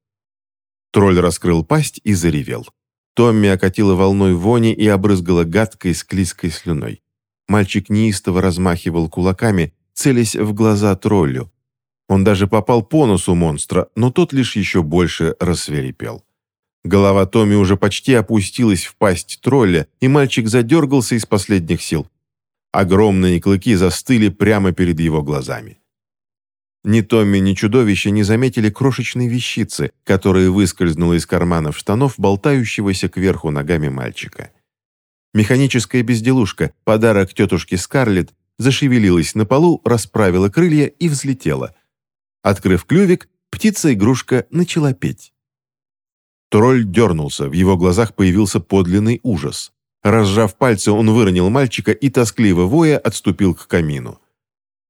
Тролль раскрыл пасть и заревел. Томми окатила волной вони и обрызгала гадкой склизкой слюной. Мальчик неистово размахивал кулаками, целясь в глаза троллю. Он даже попал по носу монстра, но тот лишь еще больше рассверепел. Голова Томми уже почти опустилась в пасть тролля, и мальчик задергался из последних сил. Огромные клыки застыли прямо перед его глазами. Ни Томми, ни чудовище не заметили крошечной вещицы, которая выскользнула из карманов штанов болтающегося кверху ногами мальчика. Механическая безделушка, подарок тетушке Скарлетт, зашевелилась на полу, расправила крылья и взлетела. Открыв клювик, птица-игрушка начала петь. Тролль дернулся, в его глазах появился подлинный ужас. Разжав пальцы, он выронил мальчика и, тоскливо воя, отступил к камину.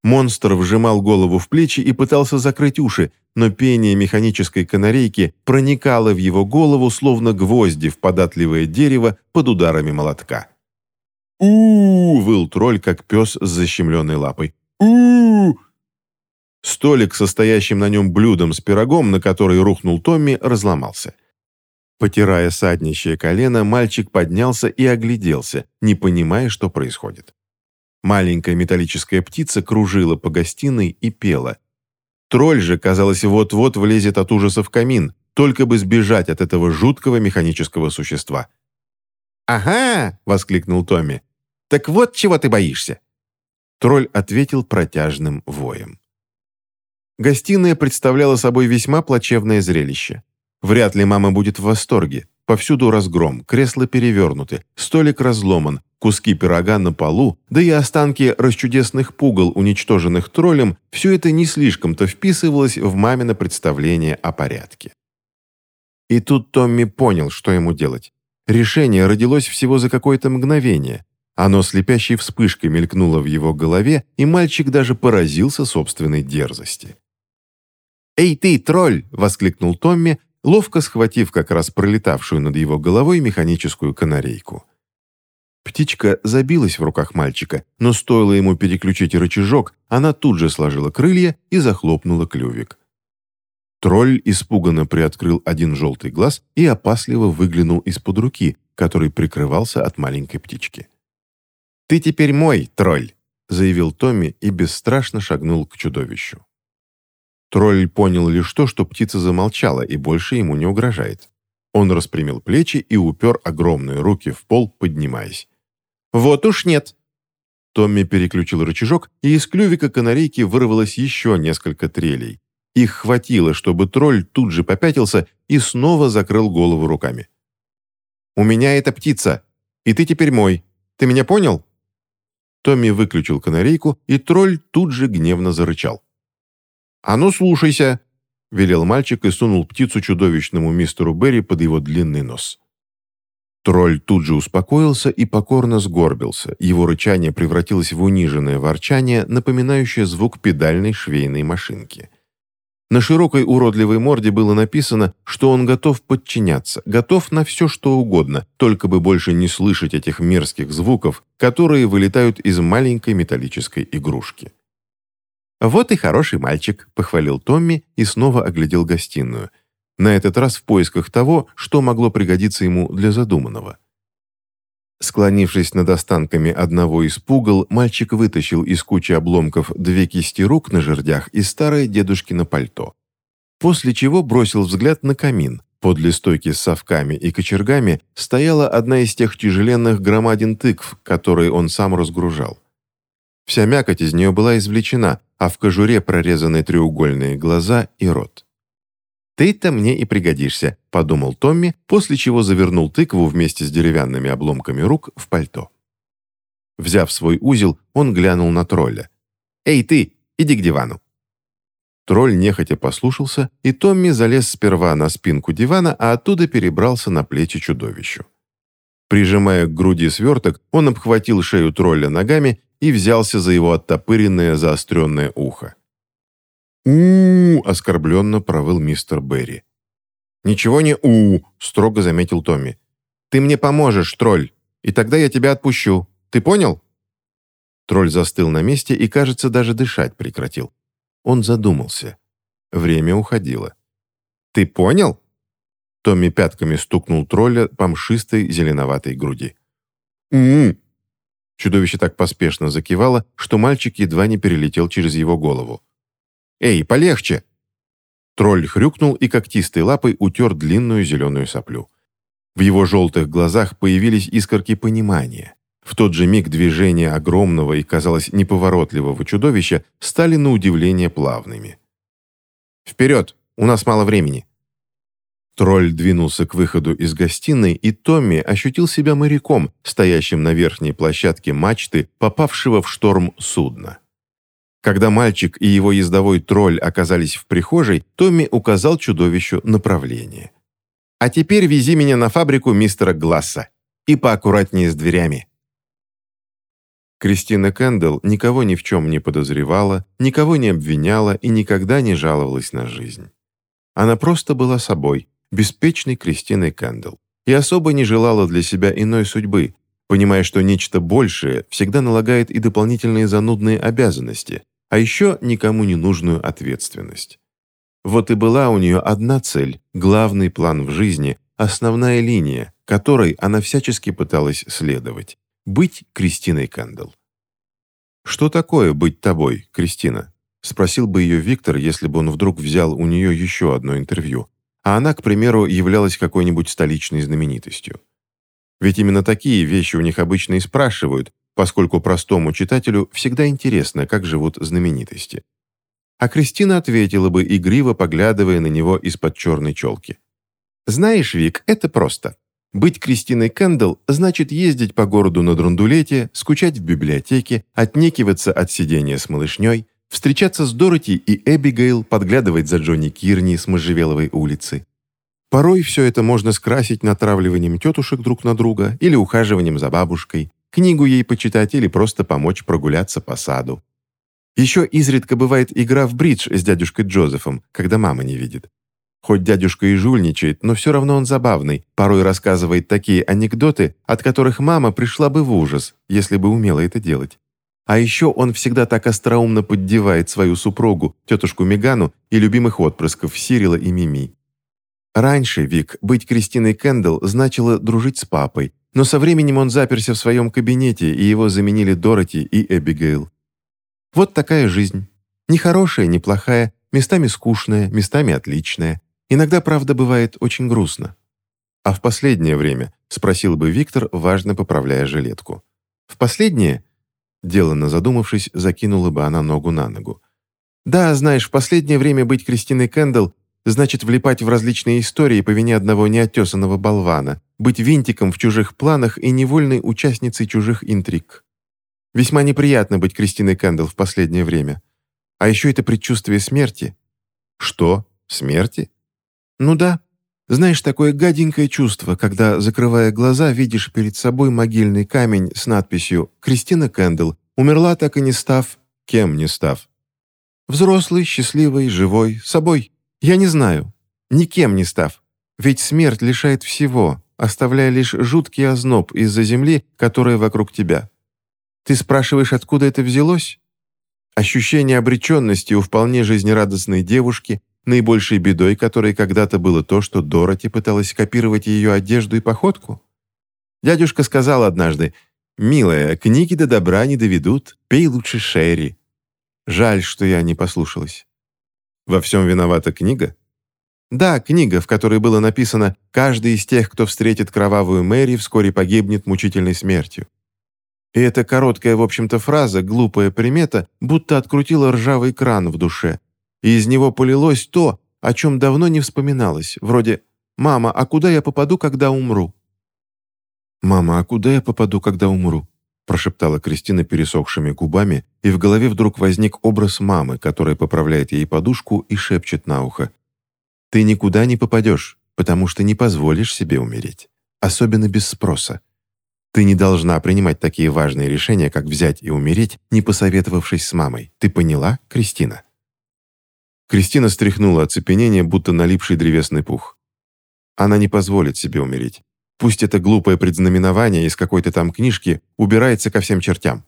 Монстр вжимал голову в плечи и пытался закрыть уши, но пение механической канарейки проникало в его голову, словно гвозди в податливое дерево под ударами молотка. у, выл тролль, как пес с защемленной лапой. у, -у Столик, состоящим на нем блюдом с пирогом, на который рухнул Томми, разломался. Потирая саднищее колено, мальчик поднялся и огляделся, не понимая, что происходит. Маленькая металлическая птица кружила по гостиной и пела. Тролль же, казалось, вот-вот влезет от ужаса в камин, только бы сбежать от этого жуткого механического существа.
«Ага!» — воскликнул Томми. «Так вот чего ты боишься!»
Тролль ответил протяжным воем. Гостиная представляла собой весьма плачевное зрелище. Вряд ли мама будет в восторге. Повсюду разгром, кресла перевернуты, столик разломан, куски пирога на полу, да и останки расчудесных пугал, уничтоженных троллем, все это не слишком-то вписывалось в мамино представление о порядке. И тут Томми понял, что ему делать. Решение родилось всего за какое-то мгновение. Оно слепящей вспышкой мелькнуло в его голове, и мальчик даже поразился собственной дерзости.
«Эй ты, тролль!» — воскликнул Томми, ловко схватив как раз пролетавшую над его головой механическую канарейку.
Птичка забилась в руках мальчика, но стоило ему переключить рычажок, она тут же сложила крылья и захлопнула клювик. Тролль испуганно приоткрыл один желтый глаз и опасливо выглянул из-под руки, который прикрывался от маленькой птички.
«Ты теперь мой, тролль!»
заявил Томми и бесстрашно шагнул к чудовищу. Тролль понял лишь то, что птица замолчала и больше ему не угрожает. Он распрямил плечи и упер огромные руки в пол, поднимаясь.
«Вот уж нет!»
Томми переключил рычажок, и из клювика канарейки вырвалось еще несколько трелей. Их хватило, чтобы тролль тут же попятился и снова закрыл голову руками.
«У меня эта птица, и ты теперь мой. Ты меня понял?»
Томми выключил канарейку, и тролль тут же гневно зарычал.
«А ну, слушайся!»
— велел мальчик и сунул птицу чудовищному мистеру Берри под его длинный нос. Тролль тут же успокоился и покорно сгорбился. Его рычание превратилось в униженное ворчание, напоминающее звук педальной швейной машинки. На широкой уродливой морде было написано, что он готов подчиняться, готов на все, что угодно, только бы больше не слышать этих мерзких звуков, которые вылетают из маленькой металлической игрушки.
«Вот и хороший мальчик», — похвалил Томми и снова оглядел гостиную. На этот раз в поисках того, что могло пригодиться ему для задуманного.
Склонившись над останками одного из пугал, мальчик вытащил из кучи обломков две кисти рук на жердях и старое дедушкино пальто. После чего бросил взгляд на камин. Подле стойки с совками и кочергами стояла одна из тех тяжеленных громадин тыкв, которые он сам разгружал. Вся мякоть из нее была извлечена, а в кожуре прорезаны треугольные глаза и рот.
«Ты-то мне и пригодишься», — подумал Томми, после чего завернул тыкву вместе с деревянными обломками рук в пальто.
Взяв свой узел, он глянул на тролля.
«Эй, ты, иди к дивану».
Тролль нехотя послушался, и Томми залез сперва на спинку дивана, а оттуда перебрался на плечи чудовищу. Прижимая к груди сверток, он обхватил шею тролля ногами и взялся за его оттопыренное заостренное ухо. у, оскорбленно провыл мистер Берри. «Ничего не у строго заметил Томми. «Ты мне поможешь, тролль, и тогда я тебя отпущу. Ты понял?» Тролль застыл на месте и, кажется, даже дышать прекратил. Он задумался. Время уходило. «Ты понял?» Томми пятками стукнул тролля по мшистой зеленоватой груди. у Чудовище так поспешно закивало, что мальчик едва не перелетел через его голову. «Эй, полегче!» Тролль хрюкнул и когтистой лапой утер длинную зеленую соплю. В его желтых глазах появились искорки понимания. В тот же миг движения огромного и, казалось, неповоротливого чудовища стали на удивление плавными. «Вперед! У нас мало времени!» Тролль двинулся к выходу из гостиной, и Томми ощутил себя моряком, стоящим на верхней площадке мачты, попавшего в шторм судна. Когда мальчик и его ездовой тролль оказались в прихожей, Томми указал чудовищу направление. «А теперь вези меня на фабрику мистера Гласса. И поаккуратнее с дверями». Кристина Кэндалл никого ни в чем не подозревала, никого не обвиняла и никогда не жаловалась на жизнь. Она просто была собой, беспечной Кристиной Кэндалл, и особо не желала для себя иной судьбы, понимая, что нечто большее всегда налагает и дополнительные занудные обязанности, а еще никому не нужную ответственность. Вот и была у нее одна цель, главный план в жизни, основная линия, которой она всячески пыталась следовать – быть Кристиной Кэндалл. «Что такое быть тобой, Кристина?» – спросил бы ее Виктор, если бы он вдруг взял у нее еще одно интервью – а она, к примеру, являлась какой-нибудь столичной знаменитостью. Ведь именно такие вещи у них обычно и спрашивают, поскольку простому читателю всегда интересно, как живут знаменитости. А Кристина ответила бы, игриво поглядывая на него из-под черной челки. «Знаешь, Вик, это просто. Быть Кристиной Кэндалл значит ездить по городу на друндулете, скучать в библиотеке, отнекиваться от сидения с малышней, встречаться с Дороти и Эбигейл, подглядывать за Джонни Кирни с Можжевеловой улицы. Порой все это можно скрасить натравливанием тетушек друг на друга или ухаживанием за бабушкой, книгу ей почитать или просто помочь прогуляться по саду. Еще изредка бывает игра в бридж с дядюшкой Джозефом, когда мама не видит. Хоть дядюшка и жульничает, но все равно он забавный, порой рассказывает такие анекдоты, от которых мама пришла бы в ужас, если бы умела это делать. А еще он всегда так остроумно поддевает свою супругу, тетушку Мегану и любимых отпрысков Сирила и Мими. Раньше, Вик, быть Кристиной Кэндалл значило дружить с папой, но со временем он заперся в своем кабинете, и его заменили Дороти и Эбигейл. Вот такая жизнь. Не хорошая, не плохая, местами скучная, местами отличная. Иногда, правда, бывает очень грустно. А в последнее время, спросил бы Виктор, важно поправляя жилетку. В последнее Деланно задумавшись, закинула бы она ногу на ногу. «Да, знаешь, в последнее время быть Кристиной Кэндалл значит влипать в различные истории по вине одного неотесанного болвана, быть винтиком в чужих планах и невольной участницей чужих интриг. Весьма неприятно быть Кристиной Кэндалл в последнее время. А еще это предчувствие смерти». «Что? Смерти?» «Ну да. Знаешь, такое гаденькое чувство, когда, закрывая глаза, видишь перед собой могильный камень с надписью «Кристина Кэндл. Умерла, так и не став, кем не став». Взрослый, счастливый, живой, собой. Я не знаю. Никем не став. Ведь смерть лишает всего, оставляя лишь жуткий озноб из-за земли, которая вокруг тебя. Ты спрашиваешь, откуда это взялось? Ощущение обреченности у вполне жизнерадостной девушки, наибольшей бедой которой когда-то было то, что Дороти пыталась копировать ее одежду и походку? Дядюшка сказал однажды, «Милая, книги до добра не доведут, пей лучше Шерри». Жаль, что я не послушалась. Во всем виновата книга? Да, книга, в которой было написано «Каждый из тех, кто встретит кровавую Мэри, вскоре погибнет мучительной смертью». И эта короткая, в общем-то, фраза, глупая примета, будто открутила ржавый кран в душе, и из него полилось то, о чем давно не вспоминалось, вроде «Мама, а куда я попаду, когда умру?» «Мама, а куда я попаду, когда умру?» прошептала Кристина пересохшими губами, и в голове вдруг возник образ мамы, которая поправляет ей подушку и шепчет на ухо. «Ты никуда не попадешь, потому что не позволишь себе умереть, особенно без спроса. Ты не должна принимать такие важные решения, как взять и умереть, не посоветовавшись с мамой. Ты поняла, Кристина?» Кристина стряхнула оцепенение, будто налипший древесный пух. Она не позволит себе умереть. Пусть это глупое предзнаменование из какой-то там книжки убирается ко всем чертям.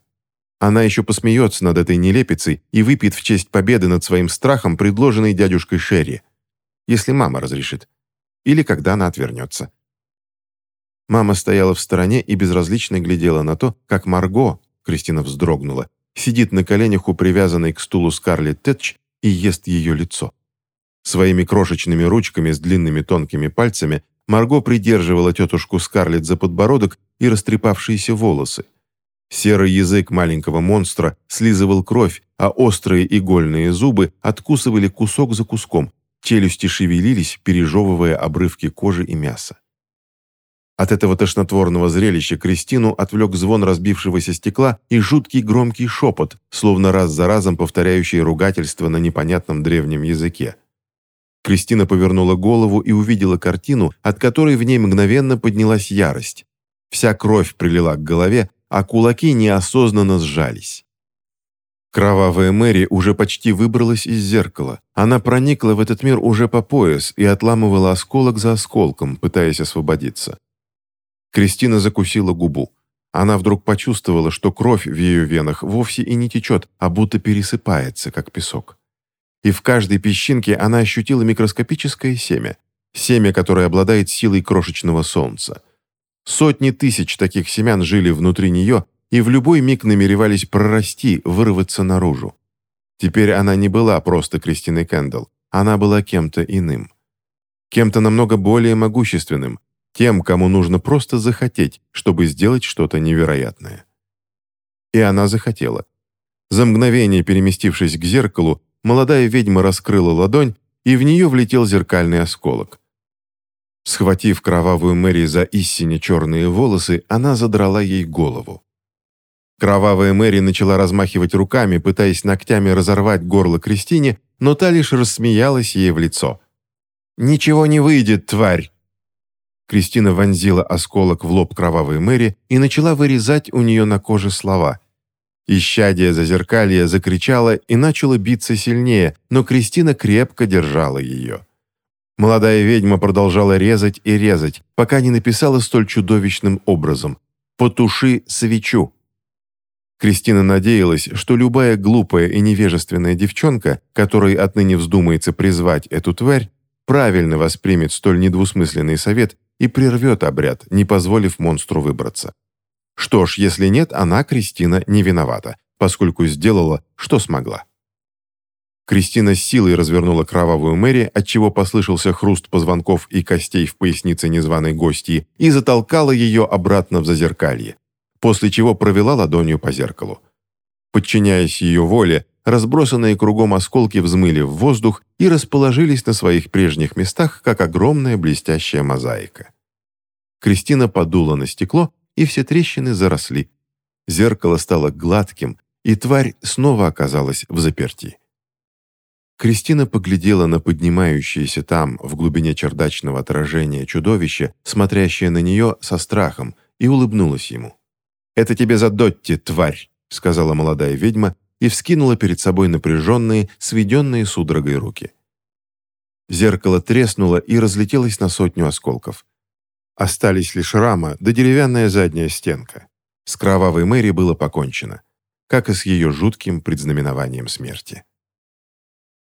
Она еще посмеется над этой нелепицей и выпьет в честь победы над своим страхом, предложенный дядюшкой Шерри. Если мама разрешит. Или когда она отвернется. Мама стояла в стороне и безразлично глядела на то, как Марго, Кристина вздрогнула, сидит на коленях у привязанной к стулу Скарлетт Тэтч и ест ее лицо. Своими крошечными ручками с длинными тонкими пальцами Марго придерживала тетушку Скарлетт за подбородок и растрепавшиеся волосы. Серый язык маленького монстра слизывал кровь, а острые игольные зубы откусывали кусок за куском, челюсти шевелились, пережевывая обрывки кожи и мяса. От этого тошнотворного зрелища Кристину отвлек звон разбившегося стекла и жуткий громкий шепот, словно раз за разом повторяющий ругательство на непонятном древнем языке. Кристина повернула голову и увидела картину, от которой в ней мгновенно поднялась ярость. Вся кровь прилила к голове, а кулаки неосознанно сжались. Кровавая Мэри уже почти выбралась из зеркала. Она проникла в этот мир уже по пояс и отламывала осколок за осколком, пытаясь освободиться. Кристина закусила губу. Она вдруг почувствовала, что кровь в ее венах вовсе и не течет, а будто пересыпается, как песок и в каждой песчинке она ощутила микроскопическое семя, семя, которое обладает силой крошечного солнца. Сотни тысяч таких семян жили внутри нее и в любой миг намеревались прорасти, вырваться наружу. Теперь она не была просто Кристиной Кэндалл, она была кем-то иным. Кем-то намного более могущественным, тем, кому нужно просто захотеть, чтобы сделать что-то невероятное. И она захотела. За мгновение переместившись к зеркалу, молодая ведьма раскрыла ладонь, и в нее влетел зеркальный осколок. Схватив кровавую Мэри за истине черные волосы, она задрала ей голову. Кровавая Мэри начала размахивать руками, пытаясь ногтями разорвать горло Кристине, но та лишь рассмеялась ей в лицо. «Ничего не выйдет, тварь!» Кристина вонзила осколок в лоб кровавой Мэри и начала вырезать у нее на коже слова. Исчадие зазеркалья закричала и начала биться сильнее, но Кристина крепко держала ее. Молодая ведьма продолжала резать и резать, пока не написала столь чудовищным образом «Потуши свечу». Кристина надеялась, что любая глупая и невежественная девчонка, которой отныне вздумается призвать эту тварь, правильно воспримет столь недвусмысленный совет и прервет обряд, не позволив монстру выбраться. Что ж, если нет, она, Кристина, не виновата, поскольку сделала, что смогла. Кристина с силой развернула кровавую Мэри, отчего послышался хруст позвонков и костей в пояснице незваной гости, и затолкала ее обратно в зазеркалье, после чего провела ладонью по зеркалу. Подчиняясь ее воле, разбросанные кругом осколки взмыли в воздух и расположились на своих прежних местах, как огромная блестящая мозаика. Кристина подула на стекло и все трещины заросли. Зеркало стало гладким, и тварь снова оказалась в заперти. Кристина поглядела на поднимающееся там, в глубине чердачного отражения, чудовище, смотрящее на нее со страхом, и улыбнулась ему. «Это тебе за Дотти, тварь!» — сказала молодая ведьма и вскинула перед собой напряженные, сведенные судорогой руки. Зеркало треснуло и разлетелось на сотню осколков. Остались лишь рама да деревянная задняя стенка. С кровавой Мэри было покончено, как и с ее жутким предзнаменованием смерти.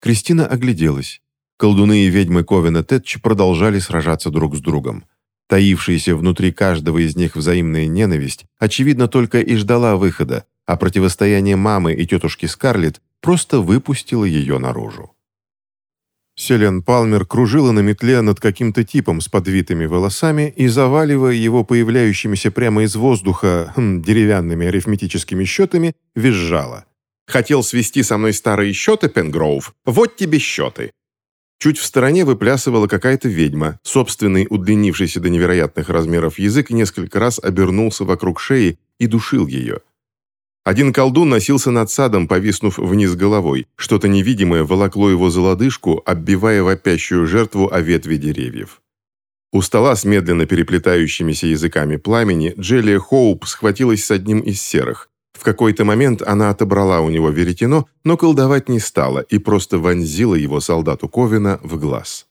Кристина огляделась. Колдуны и ведьмы Ковена Тэтч продолжали сражаться друг с другом. Таившаяся внутри каждого из них взаимная ненависть, очевидно, только и ждала выхода, а противостояние мамы и тетушки Скарлетт просто выпустило ее наружу. Селен Палмер кружила на метле над каким-то типом с подвитыми волосами и, заваливая его появляющимися прямо из воздуха хм, деревянными арифметическими счетами, визжала. «Хотел свести со мной старые счеты, Пенгроув? Вот тебе счеты!» Чуть в стороне выплясывала какая-то ведьма. Собственный, удлинившийся до невероятных размеров язык несколько раз обернулся вокруг шеи и душил ее. Один колдун носился над садом, повиснув вниз головой. Что-то невидимое волокло его за лодыжку, оббивая вопящую жертву о ветви деревьев. У стола с медленно переплетающимися языками пламени Джелия Хоуп схватилась с одним из серых. В какой-то момент она отобрала у него веретено, но колдовать не стала и просто вонзила его солдату Ковина в глаз.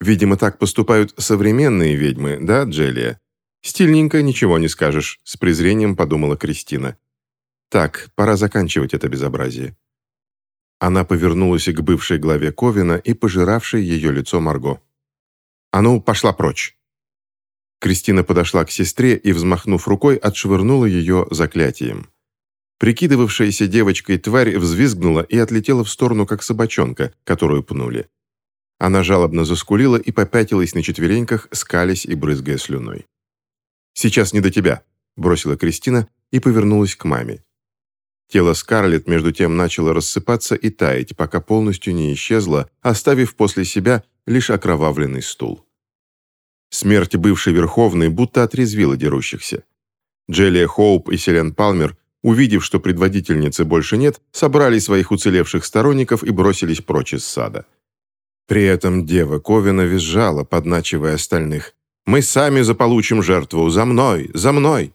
Видимо, так поступают современные ведьмы, да, Джелия? Стильненько, ничего не скажешь, с презрением подумала Кристина. Так, пора заканчивать это безобразие. Она повернулась к бывшей главе Ковина и пожиравшей ее лицо Марго. «А ну, пошла прочь!» Кристина подошла к сестре и, взмахнув рукой, отшвырнула ее заклятием. Прикидывавшаяся девочкой тварь взвизгнула и отлетела в сторону, как собачонка, которую пнули. Она жалобно заскулила и попятилась на четвереньках, скалясь и брызгая слюной. «Сейчас не до тебя», – бросила Кристина и повернулась к маме. Тело Скарлетт между тем начало рассыпаться и таять, пока полностью не исчезло, оставив после себя лишь окровавленный стул. Смерть бывшей Верховной будто отрезвила дерущихся. Джелия Хоуп и Селен Палмер, увидев, что предводительницы больше нет, собрали своих уцелевших сторонников и бросились прочь из сада. При этом дева Ковина визжала, подначивая остальных. «Мы сами заполучим жертву! За мной! За мной!»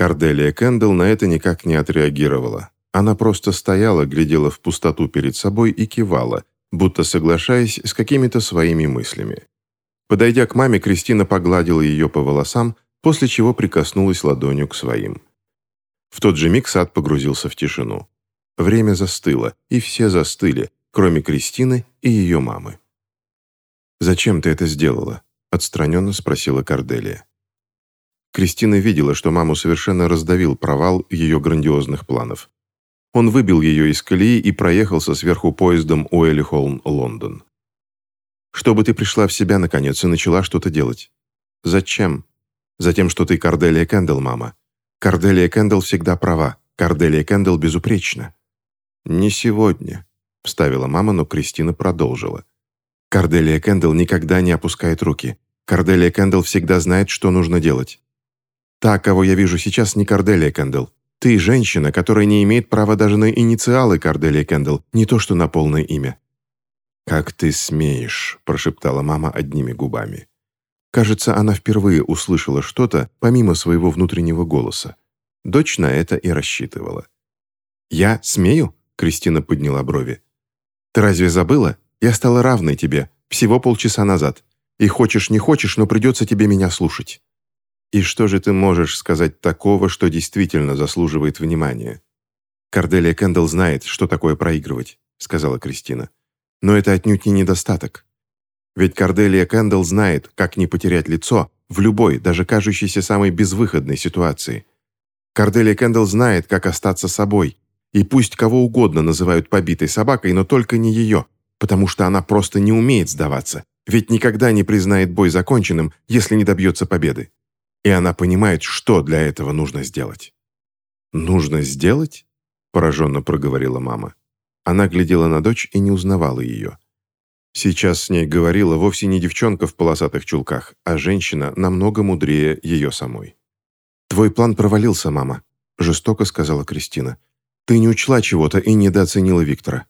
Карделия Кэндл на это никак не отреагировала. Она просто стояла, глядела в пустоту перед собой и кивала, будто соглашаясь с какими-то своими мыслями. Подойдя к маме, Кристина погладила ее по волосам, после чего прикоснулась ладонью к своим. В тот же миг сад погрузился в тишину. Время застыло, и все застыли, кроме Кристины и ее мамы. «Зачем ты это сделала?» – отстраненно спросила Корделия. Кристина видела, что маму совершенно раздавил провал ее грандиозных планов. Он выбил ее из колеи и проехался сверху поездом Уэлли-Холм, Лондон. «Чтобы ты пришла в себя, наконец, и начала что-то делать. Зачем? Затем, что ты Корделия Кэндл, мама. Корделия Кэндл всегда права. Корделия Кэндл безупречна». «Не сегодня», — вставила мама, но Кристина продолжила. «Корделия Кэндл никогда не опускает руки. Корделия Кэндл всегда знает, что нужно делать. Та, кого я вижу сейчас, не Корделия Кэндл. Ты женщина, которая не имеет права даже на инициалы Корделия Кэндл, не то что на полное имя». «Как ты смеешь», – прошептала мама одними губами. Кажется, она впервые услышала что-то помимо своего внутреннего голоса. Дочь на это и рассчитывала. «Я смею?» – Кристина подняла брови. Ты разве забыла? Я стала равной тебе всего полчаса назад. И хочешь не хочешь, но придется тебе меня слушать. И что же ты можешь сказать такого, что действительно заслуживает внимания? Корделия Кэндалл знает, что такое проигрывать, сказала Кристина. Но это отнюдь не недостаток. Ведь Корделия Кэндалл знает, как не потерять лицо в любой, даже кажущейся самой безвыходной ситуации. Корделия Кэндалл знает, как остаться собой, и пусть кого угодно называют побитой собакой, но только не ее, потому что она просто не умеет сдаваться, ведь никогда не признает бой законченным, если не добьется победы. И она понимает, что для этого нужно сделать. «Нужно сделать?» – пораженно проговорила мама. Она глядела на дочь и не узнавала ее. Сейчас с ней говорила вовсе не девчонка в полосатых чулках, а женщина намного мудрее ее самой. «Твой план провалился, мама», – жестоко сказала Кристина. Ты не учла чего-то и недооценила Виктора.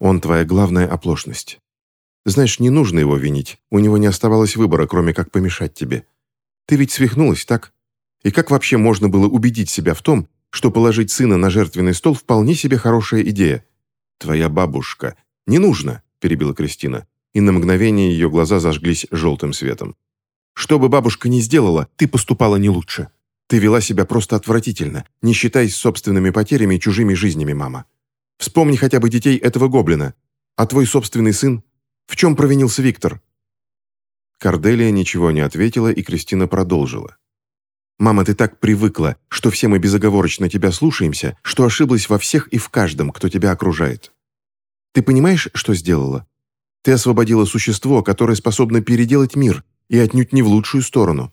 Он твоя главная оплошность. Знаешь, не нужно его винить. У него не оставалось выбора, кроме как помешать тебе. Ты ведь свихнулась, так? И как вообще можно было убедить себя в том, что положить сына на жертвенный стол вполне себе хорошая идея? Твоя бабушка. Не нужно, перебила Кристина, и на мгновение ее глаза зажглись желтым светом. Что бы бабушка ни сделала, ты поступала не лучше. Ты вела себя просто отвратительно, не считаясь собственными потерями и чужими жизнями, мама. Вспомни хотя бы детей этого гоблина. А твой собственный сын? В чем провинился Виктор?» Корделия ничего не ответила, и Кристина продолжила. «Мама, ты так привыкла, что все мы безоговорочно тебя слушаемся, что ошиблась во всех и в каждом, кто тебя окружает. Ты понимаешь, что сделала? Ты освободила существо, которое способно переделать мир, и отнюдь не в лучшую сторону.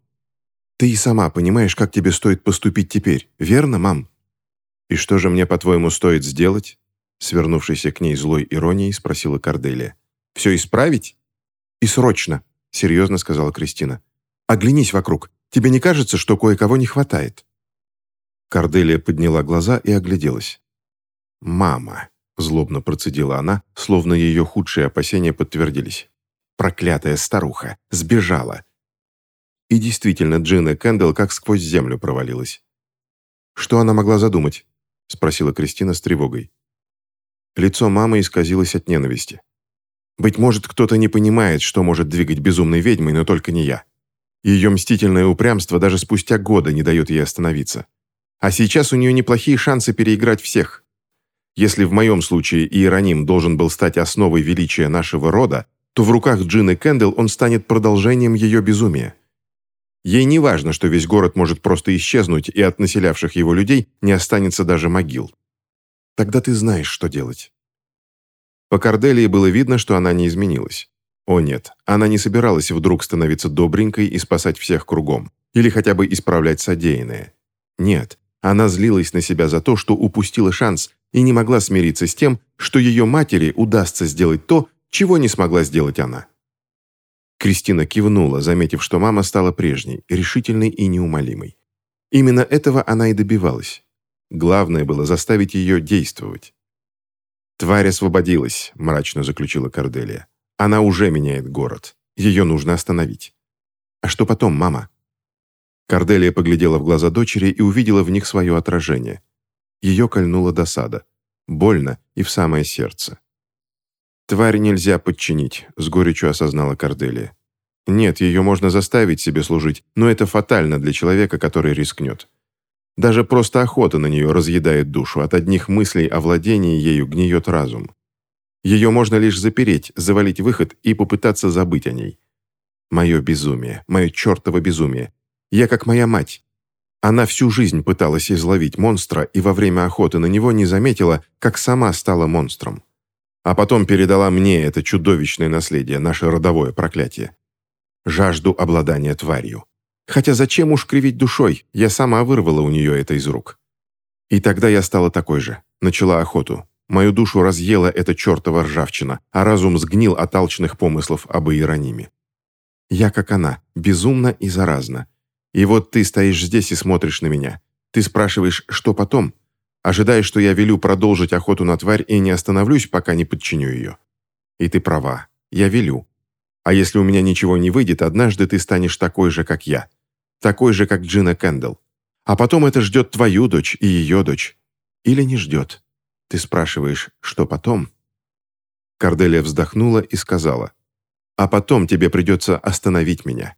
Ты и сама понимаешь, как тебе стоит поступить теперь, верно, мам? И что же мне, по-твоему, стоит сделать? Свернувшейся к ней злой иронией спросила Корделия. Все исправить? И срочно, серьезно сказала Кристина. Оглянись вокруг. Тебе не кажется, что кое-кого не хватает? Корделия подняла глаза и огляделась. «Мама», — злобно процедила она, словно ее худшие опасения подтвердились. Проклятая старуха. Сбежала. И действительно, Джина Кэндалл как сквозь землю провалилась. «Что она могла задумать?» — спросила Кристина с тревогой. Лицо мамы исказилось от ненависти. «Быть может, кто-то не понимает, что может двигать безумной ведьмой, но только не я. Ее мстительное упрямство даже спустя годы не дает ей остановиться. А сейчас у нее неплохие шансы переиграть всех. Если в моем случае Иероним должен был стать основой величия нашего рода, то в руках Джины Кэндл он станет продолжением ее безумия. Ей не важно, что весь город может просто исчезнуть, и от населявших его людей не останется даже могил. Тогда ты знаешь, что делать. По Корделии было видно, что она не изменилась. О нет, она не собиралась вдруг становиться добренькой и спасать всех кругом, или хотя бы исправлять содеянное. Нет, она злилась на себя за то, что упустила шанс и не могла смириться с тем, что ее матери удастся сделать то, чего не смогла сделать она. Кристина кивнула, заметив, что мама стала прежней, решительной и неумолимой. Именно этого она и добивалась. Главное было заставить ее действовать. «Тварь освободилась», — мрачно заключила Корделия. «Она уже меняет город. Ее нужно остановить». «А что потом, мама?» Корделия поглядела в глаза дочери и увидела в них свое отражение. Ее кольнула досада. Больно и в самое сердце. «Тварь нельзя подчинить», — с горечью осознала Корделия. «Нет, ее можно заставить себе служить, но это фатально для человека, который рискнет. Даже просто охота на нее разъедает душу, от одних мыслей о владении ею гниет разум. Ее можно лишь запереть, завалить выход и попытаться забыть о ней. Мое безумие, мое чертово безумие. Я как моя мать. Она всю жизнь пыталась изловить монстра и во время охоты на него не заметила, как сама стала монстром а потом передала мне это чудовищное наследие, наше родовое проклятие. Жажду обладания тварью. Хотя зачем уж кривить душой, я сама вырвала у нее это из рук. И тогда я стала такой же, начала охоту. Мою душу разъела эта чертова ржавчина, а разум сгнил от алчных помыслов об Иерониме. Я как она, безумна и заразна. И вот ты стоишь здесь и смотришь на меня. Ты спрашиваешь, что потом? ожидая, что я велю продолжить охоту на тварь и не остановлюсь, пока не подчиню ее. И ты права, я велю. А если у меня ничего не выйдет, однажды ты станешь такой же, как я. Такой же, как Джина Кэндалл. А потом это ждет твою дочь и ее дочь. Или не ждет. Ты спрашиваешь, что потом? Корделия вздохнула и сказала, «А потом тебе придется остановить меня.